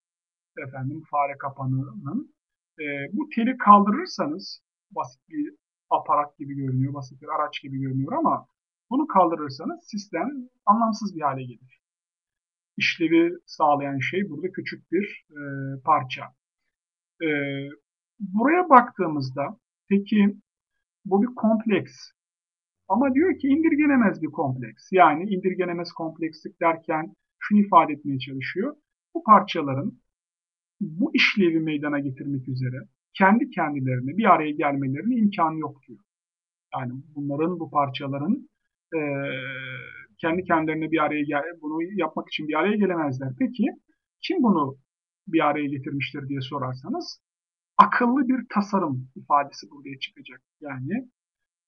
Efendim fare kapanının. E, bu teli kaldırırsanız basit bir aparat gibi görünüyor, basit bir araç gibi görünüyor ama bunu kaldırırsanız sistem anlamsız bir hale gelir işlevi sağlayan şey burada küçük bir e, parça. E, buraya baktığımızda peki bu bir kompleks ama diyor ki indirgenemez bir kompleks. Yani indirgenemez komplekslik derken şunu ifade etmeye çalışıyor. Bu parçaların bu işlevi meydana getirmek üzere kendi kendilerine bir araya gelmelerine imkanı yok diyor. Yani bunların, bu parçaların e, kendi kendilerine bir araya gel bunu yapmak için bir araya gelemezler. Peki kim bunu bir araya getirmiştir diye sorarsanız akıllı bir tasarım ifadesi buraya çıkacak. Yani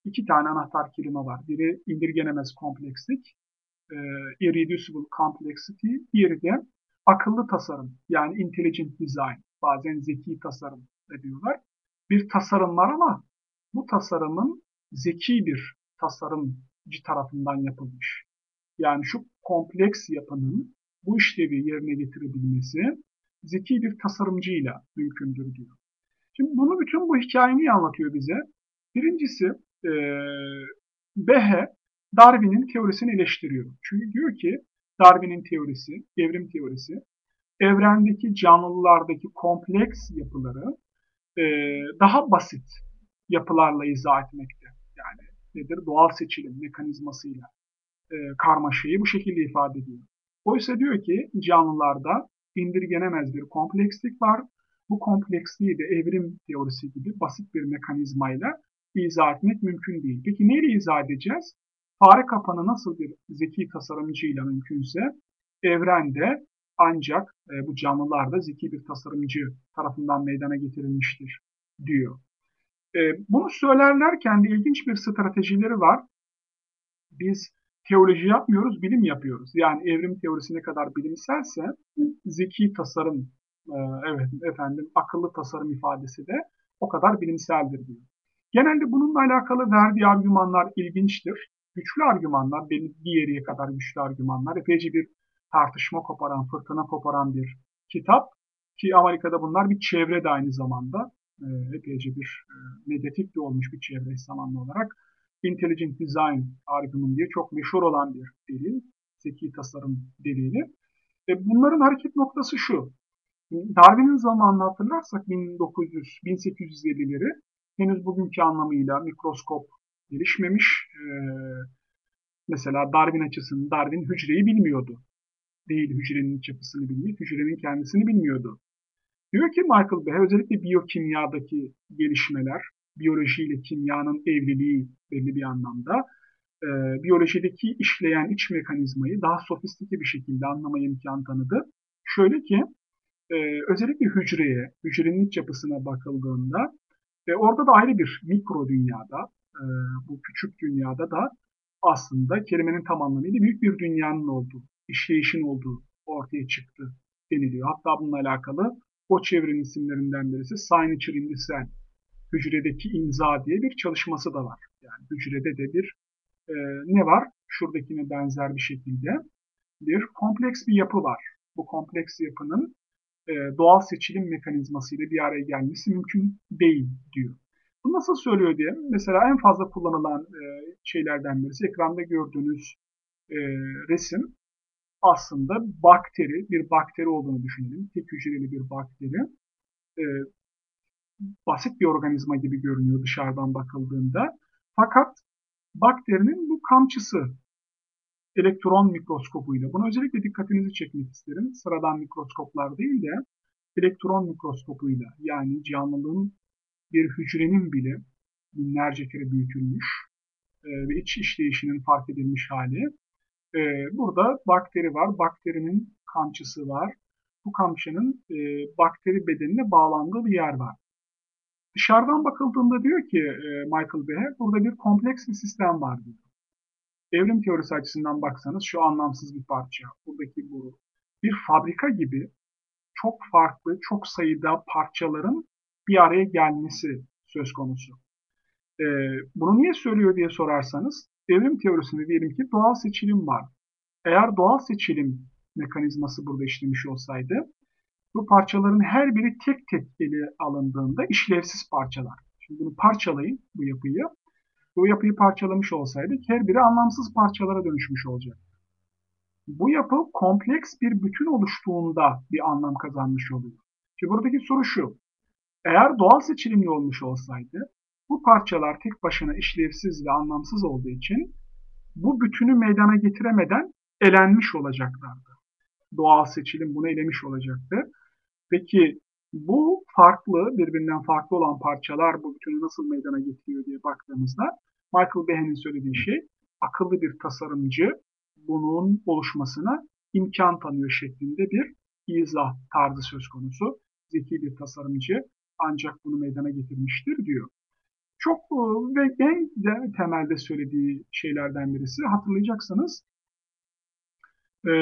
iki tane anahtar kelime var. Biri indirgenemez komplekslik, e, irreducible complexity, diğeri de akıllı tasarım yani intelligent design, bazen zeki tasarım diyorlar. Bir tasarım var ama bu tasarımın zeki bir tasarımcı tarafından yapılmış. Yani şu kompleks yapının bu işlevi yerine getirebilmesi zeki bir tasarımcıyla mümkündür diyor. Şimdi bunu bütün bu hikayeyi anlatıyor bize. Birincisi e, Behe Darwin'in teorisini eleştiriyor. Çünkü diyor ki Darwin'in teorisi, evrim teorisi, evrendeki canlılardaki kompleks yapıları e, daha basit yapılarla izah etmekte. Yani nedir? Doğal seçilim mekanizmasıyla e, karmaşayı bu şekilde ifade ediyor. Oysa diyor ki canlılarda indirgenemez bir komplekslik var. Bu kompleksliği de evrim teorisi gibi basit bir mekanizmayla izah etmek mümkün değil. Peki neyle izah edeceğiz? Fare kapanı nasıl bir zeki tasarımcıyla mümkünse evrende ancak e, bu canlılarda zeki bir tasarımcı tarafından meydana getirilmiştir diyor. E, bunu söylerlerken de ilginç bir stratejileri var. Biz teoloji yapmıyoruz, bilim yapıyoruz. Yani evrim teorisi ne kadar bilimselse zeki tasarım, e, evet efendim akıllı tasarım ifadesi de o kadar bilimseldir diyor. Genelde bununla alakalı verdiği argümanlar ilginçtir. Güçlü argümanlar, bir yeriye kadar güçlü argümanlar. Epeyce bir tartışma koparan, fırtına koparan bir kitap. Ki Amerika'da bunlar bir çevre de aynı zamanda. E, epeyce bir e, medyatik de olmuş bir çevre zamanlı olarak. Intelligent Design argümanı diye çok meşhur olan bir delil. Zeki tasarım delili. E, bunların hareket noktası şu. Darwin'in zamanını hatırlarsak 1900, 1850'leri henüz bugünkü anlamıyla mikroskop gelişmemiş. Ee, mesela Darwin açısından Darwin hücreyi bilmiyordu. Değil hücrenin yapısını bilmiyor, hücrenin kendisini bilmiyordu. Diyor ki Michael Behe özellikle biyokimyadaki gelişmeler, biyolojiyle kimyanın evliliği belli bir anlamda e, biyolojideki işleyen iç mekanizmayı daha sofistike bir şekilde anlamaya imkan tanıdı. Şöyle ki e, özellikle hücreye, hücrenin iç yapısına bakıldığında ve orada da ayrı bir mikro dünyada, e, bu küçük dünyada da aslında kelimenin tam anlamıyla büyük bir dünyanın olduğu, işleyişin olduğu ortaya çıktı deniliyor. Hatta bununla alakalı o çevrenin isimlerinden birisi Signature in the Cell, hücredeki imza diye bir çalışması da var. Yani hücrede de bir e, ne var? Şuradakine benzer bir şekilde bir kompleks bir yapı var. Bu kompleks yapının e, doğal seçilim mekanizmasıyla bir araya gelmesi mümkün değil diyor. Bu nasıl söylüyor diye mesela en fazla kullanılan e, şeylerden birisi ekranda gördüğünüz e, resim aslında bakteri, bir bakteri olduğunu düşünelim. Tek hücreli bir bakteri. E, basit bir organizma gibi görünüyor dışarıdan bakıldığında. Fakat bakterinin bu kamçısı elektron mikroskopuyla. Buna özellikle dikkatinizi çekmek isterim. Sıradan mikroskoplar değil de elektron mikroskopuyla yani canlılığın bir hücrenin bile binlerce kere büyütülmüş e, ve iç işleyişinin fark edilmiş hali. E, burada bakteri var. Bakterinin kamçısı var. Bu kamçının e, bakteri bedenine bağlandığı bir yer var. Dışarıdan bakıldığında diyor ki e, Michael Behe burada bir kompleks bir sistem var diyor. Evrim teorisi açısından baksanız şu anlamsız bir parça. Buradaki bu bir fabrika gibi çok farklı, çok sayıda parçaların bir araya gelmesi söz konusu. Ee, bunu niye söylüyor diye sorarsanız, evrim teorisinde diyelim ki doğal seçilim var. Eğer doğal seçilim mekanizması burada işlemiş olsaydı, bu parçaların her biri tek tek ele alındığında işlevsiz parçalar. Şimdi bunu parçalayın, bu yapıyı. Bu yapıyı parçalamış olsaydık her biri anlamsız parçalara dönüşmüş olacak. Bu yapı kompleks bir bütün oluştuğunda bir anlam kazanmış oluyor. Şimdi buradaki soru şu. Eğer doğal seçilimli olmuş olsaydı bu parçalar tek başına işlevsiz ve anlamsız olduğu için bu bütünü meydana getiremeden elenmiş olacaklardı. Doğal seçilim bunu elemiş olacaktı. Peki bu farklı, birbirinden farklı olan parçalar bu bütünü nasıl meydana getiriyor diye baktığımızda Michael Behe'nin söylediği şey akıllı bir tasarımcı bunun oluşmasına imkan tanıyor şeklinde bir izah tarzı söz konusu. Zeki bir tasarımcı ancak bunu meydana getirmiştir diyor. Çok e, ve en de temelde söylediği şeylerden birisi hatırlayacaksınız e,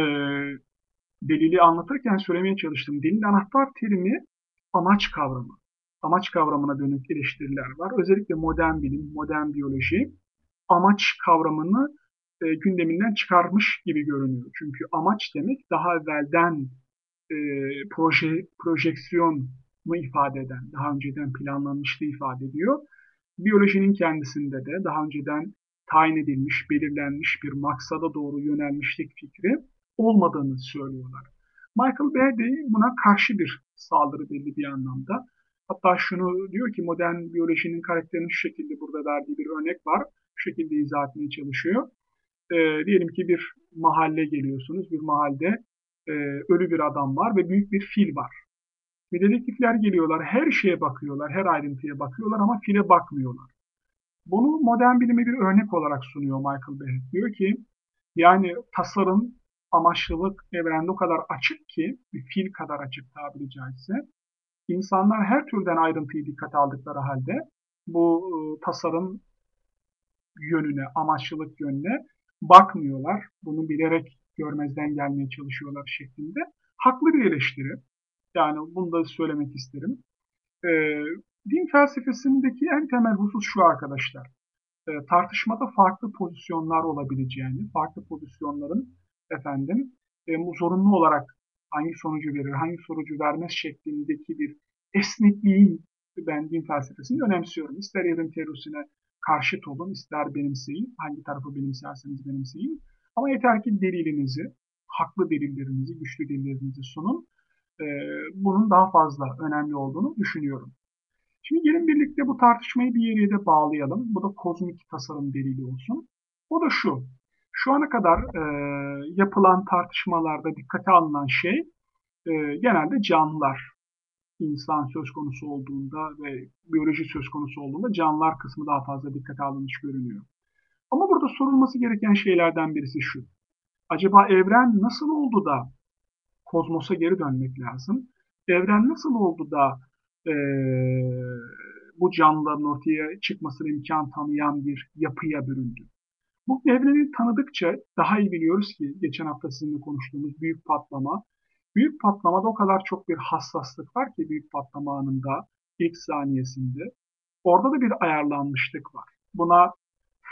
delili anlatırken söylemeye çalıştım. Delil anahtar terimi amaç kavramı. Amaç kavramına dönük eleştiriler var. Özellikle modern bilim, modern biyoloji amaç kavramını e, gündeminden çıkarmış gibi görünüyor. Çünkü amaç demek daha evvelden e, proje projeksiyon mu ifade eden, daha önceden planlanmışlığı ifade ediyor. Biyolojinin kendisinde de daha önceden tayin edilmiş, belirlenmiş bir maksada doğru yönelmişlik fikri olmadığını söylüyorlar. Michael Behe buna karşı bir saldırı belli bir anlamda. Hatta şunu diyor ki modern biyolojinin karakterini şu şekilde burada verdiği bir örnek var. Şu şekilde izah etmeye çalışıyor. E, diyelim ki bir mahalle geliyorsunuz. Bir mahallede e, ölü bir adam var ve büyük bir fil var. Ve dedektifler geliyorlar, her şeye bakıyorlar, her ayrıntıya bakıyorlar ama file bakmıyorlar. Bunu modern bilime bir örnek olarak sunuyor Michael Behe. Diyor ki, yani tasarım, amaçlılık evrende o kadar açık ki, bir fil kadar açık tabiri caizse, insanlar her türden ayrıntıyı dikkate aldıkları halde bu e, tasarım yönüne, amaçlılık yönüne bakmıyorlar. Bunu bilerek görmezden gelmeye çalışıyorlar şeklinde. Haklı bir eleştiri. Yani bunu da söylemek isterim. E, din felsefesindeki en temel husus şu arkadaşlar. E, tartışmada farklı pozisyonlar olabileceğini, farklı pozisyonların efendim e, zorunlu olarak hangi sonucu verir, hangi sonucu vermez şeklindeki bir esnekliğin ben din felsefesini önemsiyorum. İster evrim teorisine karşıt olun, ister benimseyin, hangi tarafı benimserseniz benimseyin. Ama yeter ki delilinizi, haklı delillerinizi, güçlü delillerinizi sunun. Ee, bunun daha fazla önemli olduğunu düşünüyorum. Şimdi gelin birlikte bu tartışmayı bir yere de bağlayalım. Bu da kozmik tasarım delili olsun. O da şu. Şu ana kadar e, yapılan tartışmalarda dikkate alınan şey e, genelde canlılar. İnsan söz konusu olduğunda ve biyoloji söz konusu olduğunda canlılar kısmı daha fazla dikkate alınmış görünüyor. Ama burada sorulması gereken şeylerden birisi şu. Acaba evren nasıl oldu da kozmosa geri dönmek lazım? Evren nasıl oldu da e, bu canlıların ortaya çıkmasına imkan tanıyan bir yapıya büründü? Bu evreni tanıdıkça daha iyi biliyoruz ki geçen hafta sizinle konuştuğumuz büyük patlama. Büyük patlamada o kadar çok bir hassaslık var ki büyük patlama anında ilk saniyesinde. Orada da bir ayarlanmışlık var. Buna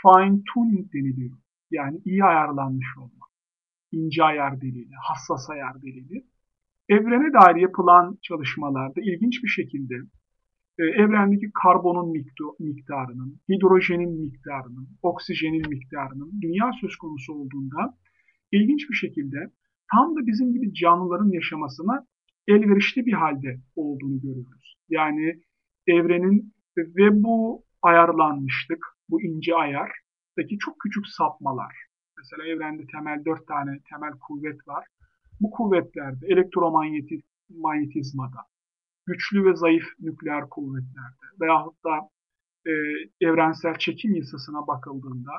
fine tuning deniliyor. Yani iyi ayarlanmış olma. İnce ayar delili, hassas ayar delili. Evrene dair yapılan çalışmalarda ilginç bir şekilde evrendeki karbonun miktarının, hidrojenin miktarının, oksijenin miktarının dünya söz konusu olduğunda ilginç bir şekilde tam da bizim gibi canlıların yaşamasına elverişli bir halde olduğunu görüyoruz. Yani evrenin ve bu ayarlanmışlık, bu ince ayardaki çok küçük sapmalar. Mesela evrende temel dört tane temel kuvvet var. Bu kuvvetlerde elektromanyetizmada, güçlü ve zayıf nükleer kuvvetlerde veyahut da e, evrensel çekim yasasına bakıldığında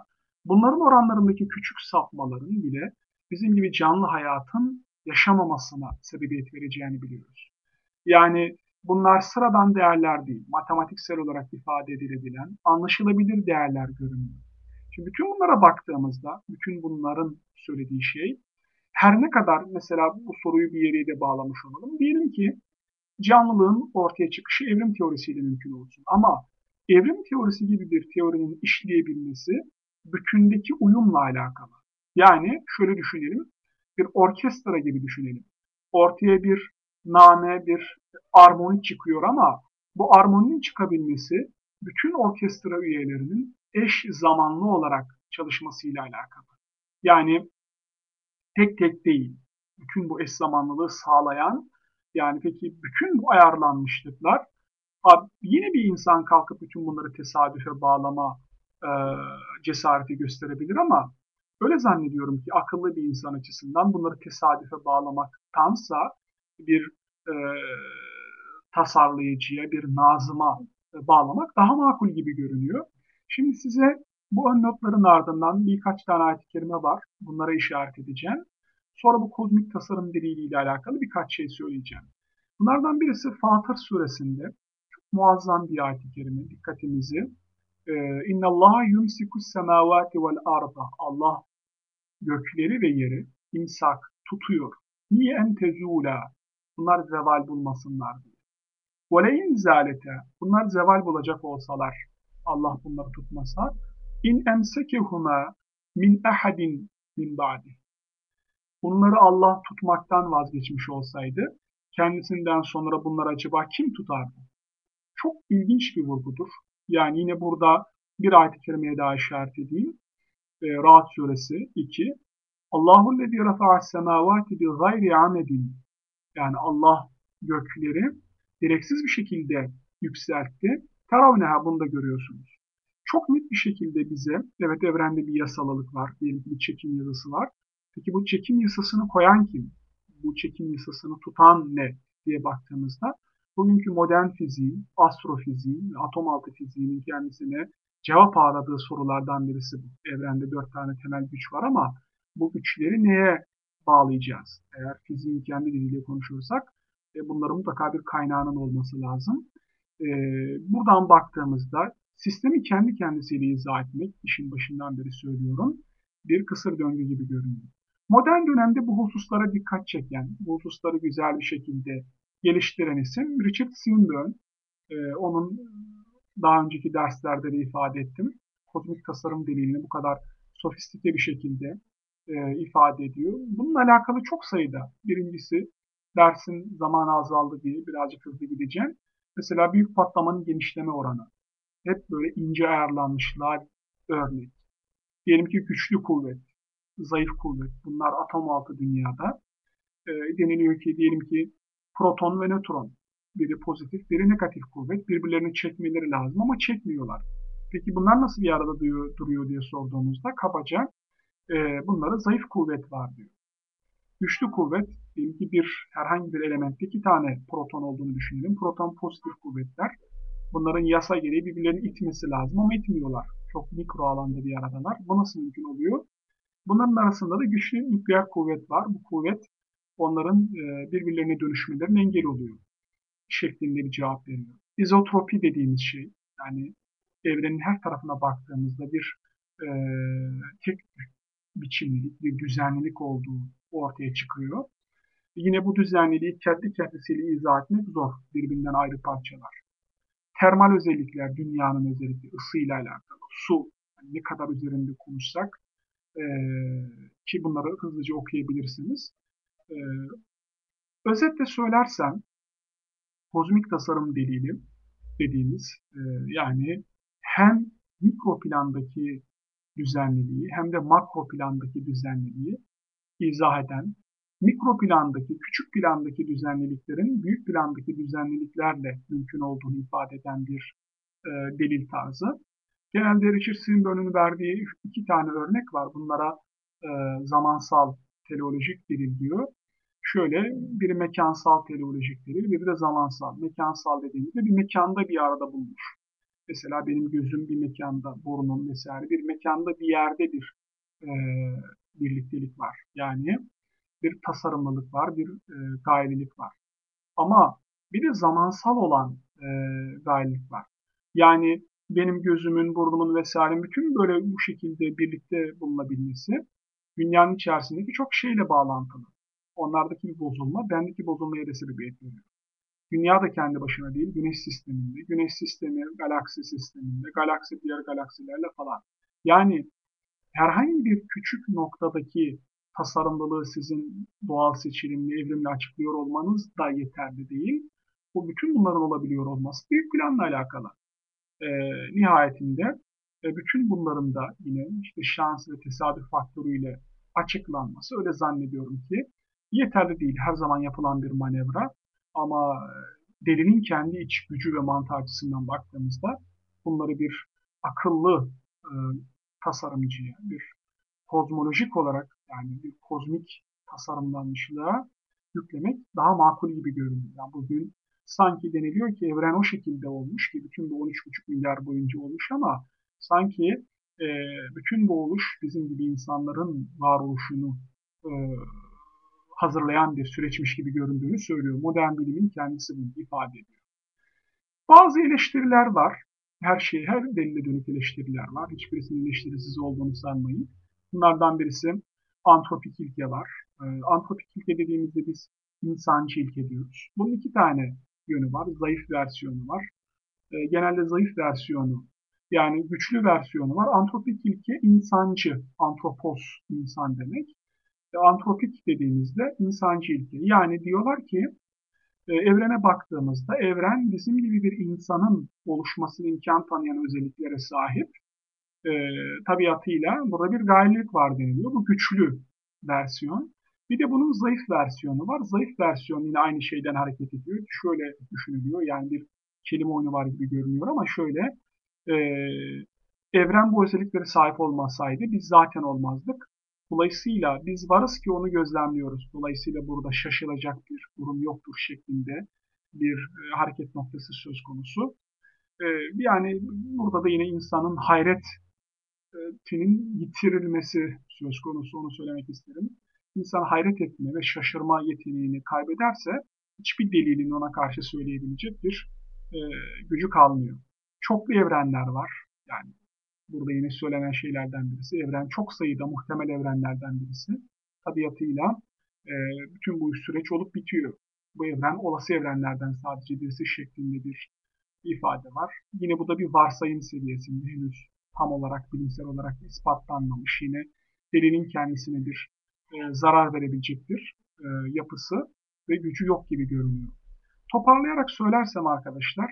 bunların oranlarındaki küçük sapmaların bile bizim gibi canlı hayatın yaşamamasına sebebiyet vereceğini biliyoruz. Yani bunlar sıradan değerler değil, matematiksel olarak ifade edilebilen, anlaşılabilir değerler görünüyor. Şimdi bütün bunlara baktığımızda, bütün bunların söylediği şey, her ne kadar mesela bu soruyu bir yere de bağlamış olalım, diyelim ki canlılığın ortaya çıkışı evrim teorisiyle mümkün olsun. Ama evrim teorisi gibi bir teorinin işleyebilmesi bütündeki uyumla alakalı. Yani şöyle düşünelim, bir orkestra gibi düşünelim. Ortaya bir name, bir armoni çıkıyor ama bu armoninin çıkabilmesi bütün orkestra üyelerinin eş zamanlı olarak çalışmasıyla alakalı. Yani tek tek değil, bütün bu eş zamanlılığı sağlayan yani peki bütün bu ayarlanmışlıklar yine bir insan kalkıp bütün bunları tesadüfe bağlama e, cesareti gösterebilir ama öyle zannediyorum ki akıllı bir insan açısından bunları tesadüfe bağlamaktansa bir e, tasarlayıcıya, bir nazıma e, bağlamak daha makul gibi görünüyor. Şimdi size bu ön notların ardından birkaç tane ayet-i kerime var. Bunlara işaret edeceğim. Sonra bu kozmik tasarım diliyle alakalı birkaç şey söyleyeceğim. Bunlardan birisi Fatır suresinde çok muazzam bir ayet-i kerime dikkatimizi ee, İnna Allah yumsiku semavati vel arda. Allah gökleri ve yeri imsak tutuyor. Niye en tezula? Bunlar zeval bulmasınlar diye. Veleyin zalete. Bunlar zeval bulacak olsalar Allah bunları tutmasa in emsekehuma min ahadin min ba'di. Bunları Allah tutmaktan vazgeçmiş olsaydı, kendisinden sonra bunları acaba kim tutardı? Çok ilginç bir vurgudur. Yani yine burada bir ayet-i kerimeye daha işaret edeyim. E, Rahat suresi 2. Allahu lezi rafa'a semavati bi gayri amedin. Yani Allah gökleri gereksiz bir şekilde yükseltti. Teravneha bunu da görüyorsunuz. Çok net bir şekilde bize, evet evrende bir yasalılık var, bir çekim yazısı var. Peki bu çekim yasasını koyan kim? Bu çekim yasasını tutan ne diye baktığımızda bugünkü modern fiziğin, astrofiziğin, atom altı fiziğinin kendisine cevap aradığı sorulardan birisi bu. Evrende dört tane temel güç var ama bu güçleri neye bağlayacağız? Eğer fiziğin kendi diliyle konuşursak e, bunların mutlaka bir kaynağının olması lazım. E, buradan baktığımızda sistemi kendi kendisiyle izah etmek, işin başından beri söylüyorum, bir kısır döngü gibi görünüyor. Modern dönemde bu hususlara dikkat çeken, bu hususları güzel bir şekilde geliştiren isim Richard Swinburne. Ee, onun daha önceki derslerde de ifade ettim. Kozmik tasarım dilini bu kadar sofistike bir şekilde e, ifade ediyor. Bununla alakalı çok sayıda. Birincisi dersin zamanı azaldı diye birazcık hızlı gideceğim. Mesela büyük patlamanın genişleme oranı. Hep böyle ince ayarlanmışlar örnek. Diyelim ki güçlü kuvvet, zayıf kuvvet. Bunlar atom altı dünyada. E, deniliyor ki diyelim ki proton ve nötron. Biri pozitif, biri negatif kuvvet. Birbirlerini çekmeleri lazım ama çekmiyorlar. Peki bunlar nasıl bir arada duruyor, duruyor diye sorduğumuzda kabaca e, bunlara zayıf kuvvet var diyor. Güçlü kuvvet, diyelim ki bir herhangi bir elementte iki tane proton olduğunu düşünelim. Proton pozitif kuvvetler. Bunların yasa gereği birbirlerini itmesi lazım ama itmiyorlar. Çok mikro alanda bir aradalar. Bu nasıl mümkün oluyor? Bunların arasında da güçlü nükleer kuvvet var. Bu kuvvet onların e, birbirlerine dönüşmelerine engel oluyor. Şeklinde bir cevap veriyor. İzotropi dediğimiz şey, yani evrenin her tarafına baktığımızda bir e, tek biçimlilik, bir düzenlilik olduğu ortaya çıkıyor. Yine bu düzenliliği kendi kendisiyle izah etmek zor, birbirinden ayrı parçalar. Termal özellikler, dünyanın özellikleri, ısıyla alakalı, su, yani ne kadar üzerinde konuşsak, ki bunları hızlıca okuyabilirsiniz. Özetle söylersem, kozmik tasarım delili dediğimiz, yani hem mikro plandaki düzenliliği hem de makro plandaki düzenliliği izah eden, mikro plandaki, küçük plandaki düzenliliklerin büyük plandaki düzenliliklerle mümkün olduğunu ifade eden bir e, delil tarzı. Genelde Richard Swinburne'un verdiği iki tane örnek var. Bunlara e, zamansal teleolojik delil diyor. Şöyle bir mekansal teleolojik delil, bir de zamansal. Mekansal dediğimizde bir mekanda bir arada bulmuş. Mesela benim gözüm bir mekanda, burnum vesaire bir mekanda bir yerde bir e, birliktelik var. Yani bir tasarımlılık var, bir e, gayrilik var. Ama bir de zamansal olan e, gayrilik var. Yani benim gözümün, burnumun vesaire bütün böyle bu şekilde birlikte bulunabilmesi dünyanın içerisindeki çok şeyle bağlantılı. Onlardaki bir bozulma, bendeki bozulmaya da sebebiyet veriyor. Dünya da kendi başına değil, güneş sisteminde, güneş sistemi galaksi sisteminde, galaksi diğer galaksilerle falan. Yani herhangi bir küçük noktadaki tasarımlılığı sizin doğal seçilimle, evrimle açıklıyor olmanız da yeterli değil. Bu bütün bunların olabiliyor olması büyük planla alakalı. E, nihayetinde e, bütün bunların da yine işte şans ve tesadüf faktörüyle açıklanması öyle zannediyorum ki yeterli değil. Her zaman yapılan bir manevra ama e, delinin kendi iç gücü ve mantığı açısından baktığımızda bunları bir akıllı e, tasarımcıya, bir kozmolojik olarak yani bir kozmik tasarımlanmışlığa yüklemek daha makul gibi görünüyor. Yani bugün sanki deniliyor ki evren o şekilde olmuş ki bütün bu 13,5 milyar boyunca olmuş ama sanki e, bütün bu oluş bizim gibi insanların varoluşunu e, hazırlayan bir süreçmiş gibi göründüğünü söylüyor. Modern bilimin kendisi bunu ifade ediyor. Bazı eleştiriler var. her şey, her delile dönük eleştiriler var. Hiçbirisinin eleştirisiz olduğunu sanmayın. Bunlardan birisi antropik ilke var. E, antropik ilke dediğimizde biz insancı ilke diyoruz. Bunun iki tane yönü var. Zayıf versiyonu var. E, genelde zayıf versiyonu yani güçlü versiyonu var. Antropik ilke insancı, antropos insan demek. E, antropik dediğimizde insancı ilke. Yani diyorlar ki e, evrene baktığımızda evren bizim gibi bir insanın oluşmasını imkan tanıyan özelliklere sahip. E, tabiatıyla burada bir gayrilik var deniliyor. Bu güçlü versiyon. Bir de bunun zayıf versiyonu var. Zayıf versiyon yine aynı şeyden hareket ediyor. Şöyle düşünülüyor. Yani bir kelime oyunu var gibi görünüyor ama şöyle e, evren bu özelliklere sahip olmasaydı biz zaten olmazdık. Dolayısıyla biz varız ki onu gözlemliyoruz. Dolayısıyla burada şaşılacak bir durum yoktur şeklinde bir e, hareket noktası söz konusu. E, yani burada da yine insanın hayretinin yitirilmesi söz konusu onu söylemek isterim. İnsan hayret etme ve şaşırma yeteneğini kaybederse hiçbir delilin ona karşı söyleyebilecek bir e, gücü kalmıyor. Çoklu evrenler var. Yani burada yine söylenen şeylerden birisi. Evren çok sayıda muhtemel evrenlerden birisi. Tabiatıyla e, bütün bu süreç olup bitiyor. Bu evren olası evrenlerden sadece birisi şeklinde bir ifade var. Yine bu da bir varsayım seviyesinde henüz tam olarak bilimsel olarak ispatlanmamış. Yine delinin kendisine bir e, zarar verebilecek bir e, yapısı ve gücü yok gibi görünüyor. Toparlayarak söylersem arkadaşlar,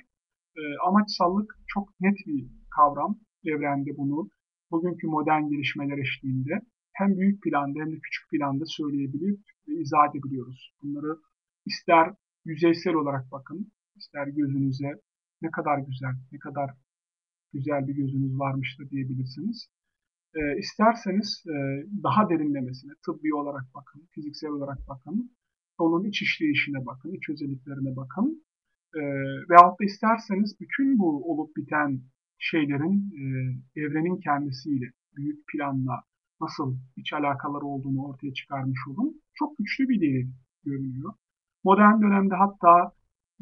e, amaçsallık çok net bir kavram evrende bunu bugünkü modern gelişmeler eşliğinde hem büyük planda hem de küçük planda söyleyebilir ve izah edebiliyoruz. Bunları ister yüzeysel olarak bakın, ister gözünüze ne kadar güzel, ne kadar güzel bir gözünüz varmış da diyebilirsiniz. E, isterseniz e, daha derinlemesine tıbbi olarak bakın, fiziksel olarak bakın, onun iç işleyişine bakın, iç özelliklerine bakın. E, veyahut da isterseniz bütün bu olup biten şeylerin e, evrenin kendisiyle, büyük planla nasıl iç alakaları olduğunu ortaya çıkarmış olun. Çok güçlü bir delil görünüyor. Modern dönemde hatta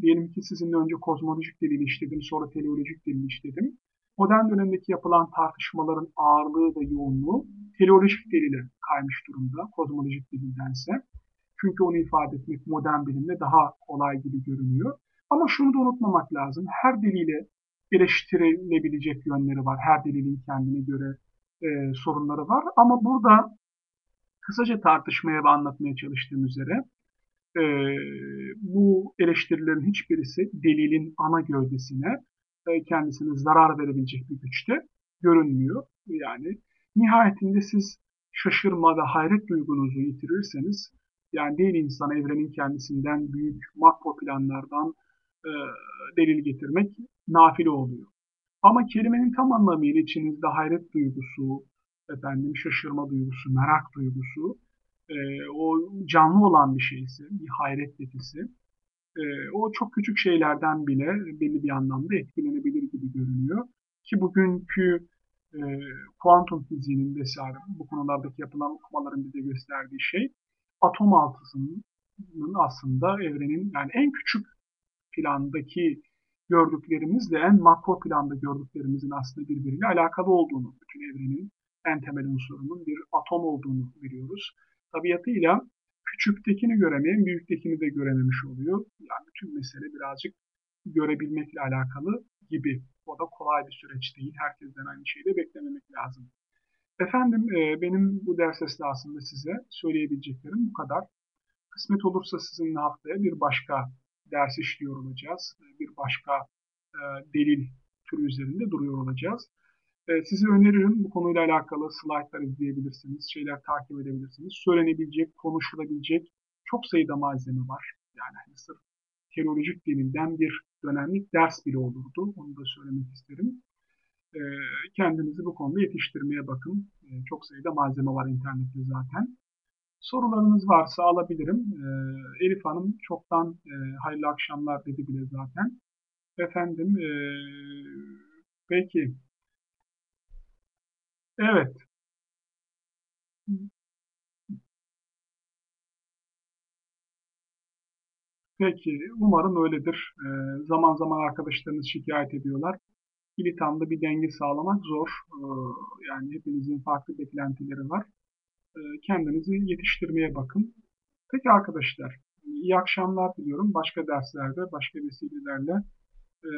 diyelim ki sizinle önce kozmolojik delil işledim, sonra teleolojik delil işledim. Modern dönemdeki yapılan tartışmaların ağırlığı ve yoğunluğu teleolojik delile kaymış durumda, kozmolojik delildense. Çünkü onu ifade etmek modern bilimle daha kolay gibi görünüyor. Ama şunu da unutmamak lazım. Her delile eleştirilebilecek yönleri var. Her delilin kendine göre e, sorunları var. Ama burada kısaca tartışmaya ve anlatmaya çalıştığım üzere e, bu eleştirilerin hiçbirisi delilin ana gövdesine kendisine zarar verebilecek bir güçte görünmüyor. Yani nihayetinde siz şaşırma ve hayret duygunuzu yitirirseniz yani değil insan evrenin kendisinden büyük makro planlardan e, delil getirmek nafile oluyor. Ama kelimenin tam anlamıyla içinizde hayret duygusu, efendim şaşırma duygusu, merak duygusu, e, o canlı olan bir şeyse, bir hayret letisi, e, o çok küçük şeylerden bile belli bir anlamda etkilenebilir gibi görünüyor. Ki bugünkü e, kuantum fiziğinin vesaire bu konulardaki yapılan okumaların bize gösterdiği şey atom altısının aslında evrenin yani en küçük plandaki gördüklerimizle en makro planda gördüklerimizin aslında birbiriyle alakalı olduğunu, bütün evrenin en temel unsurunun bir atom olduğunu biliyoruz. Tabiatıyla küçüktekini göremeyen büyüktekini de görememiş oluyor. Yani bütün mesele birazcık görebilmekle alakalı gibi. O da kolay bir süreç değil. Herkesten aynı şeyi de beklememek lazım. Efendim e, benim bu ders esnasında size söyleyebileceklerim bu kadar. Kısmet olursa sizinle haftaya bir başka ders işliyor olacağız. Bir başka e, delil türü üzerinde duruyor olacağız. E, size öneririm bu konuyla alakalı slaytlar izleyebilirsiniz, şeyler takip edebilirsiniz. Söylenebilecek, konuşulabilecek çok sayıda malzeme var. Yani hani sırf teolojik delilden bir dönemlik ders bile olurdu. Onu da söylemek isterim. E, kendinizi bu konuda yetiştirmeye bakın. E, çok sayıda malzeme var internette zaten. Sorularınız varsa alabilirim. Elif Hanım çoktan hayırlı akşamlar dedi bile zaten. Efendim, e, peki. Evet. Peki, umarım öyledir. E, zaman zaman arkadaşlarınız şikayet ediyorlar. ikili tamda bir denge sağlamak zor. Ee, yani hepinizin farklı beklentileri var. Ee, kendinizi yetiştirmeye bakın. Peki arkadaşlar, iyi akşamlar diliyorum. Başka derslerde, başka vesilelerle e,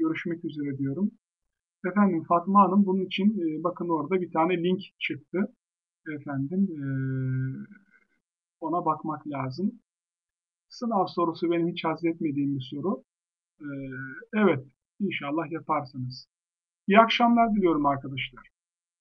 görüşmek üzere diyorum. Efendim Fatma Hanım bunun için e, bakın orada bir tane link çıktı. Efendim e, ona bakmak lazım. Sınav sorusu benim hiç haz etmediğim bir soru. E, evet inşallah yaparsınız. İyi akşamlar diliyorum arkadaşlar.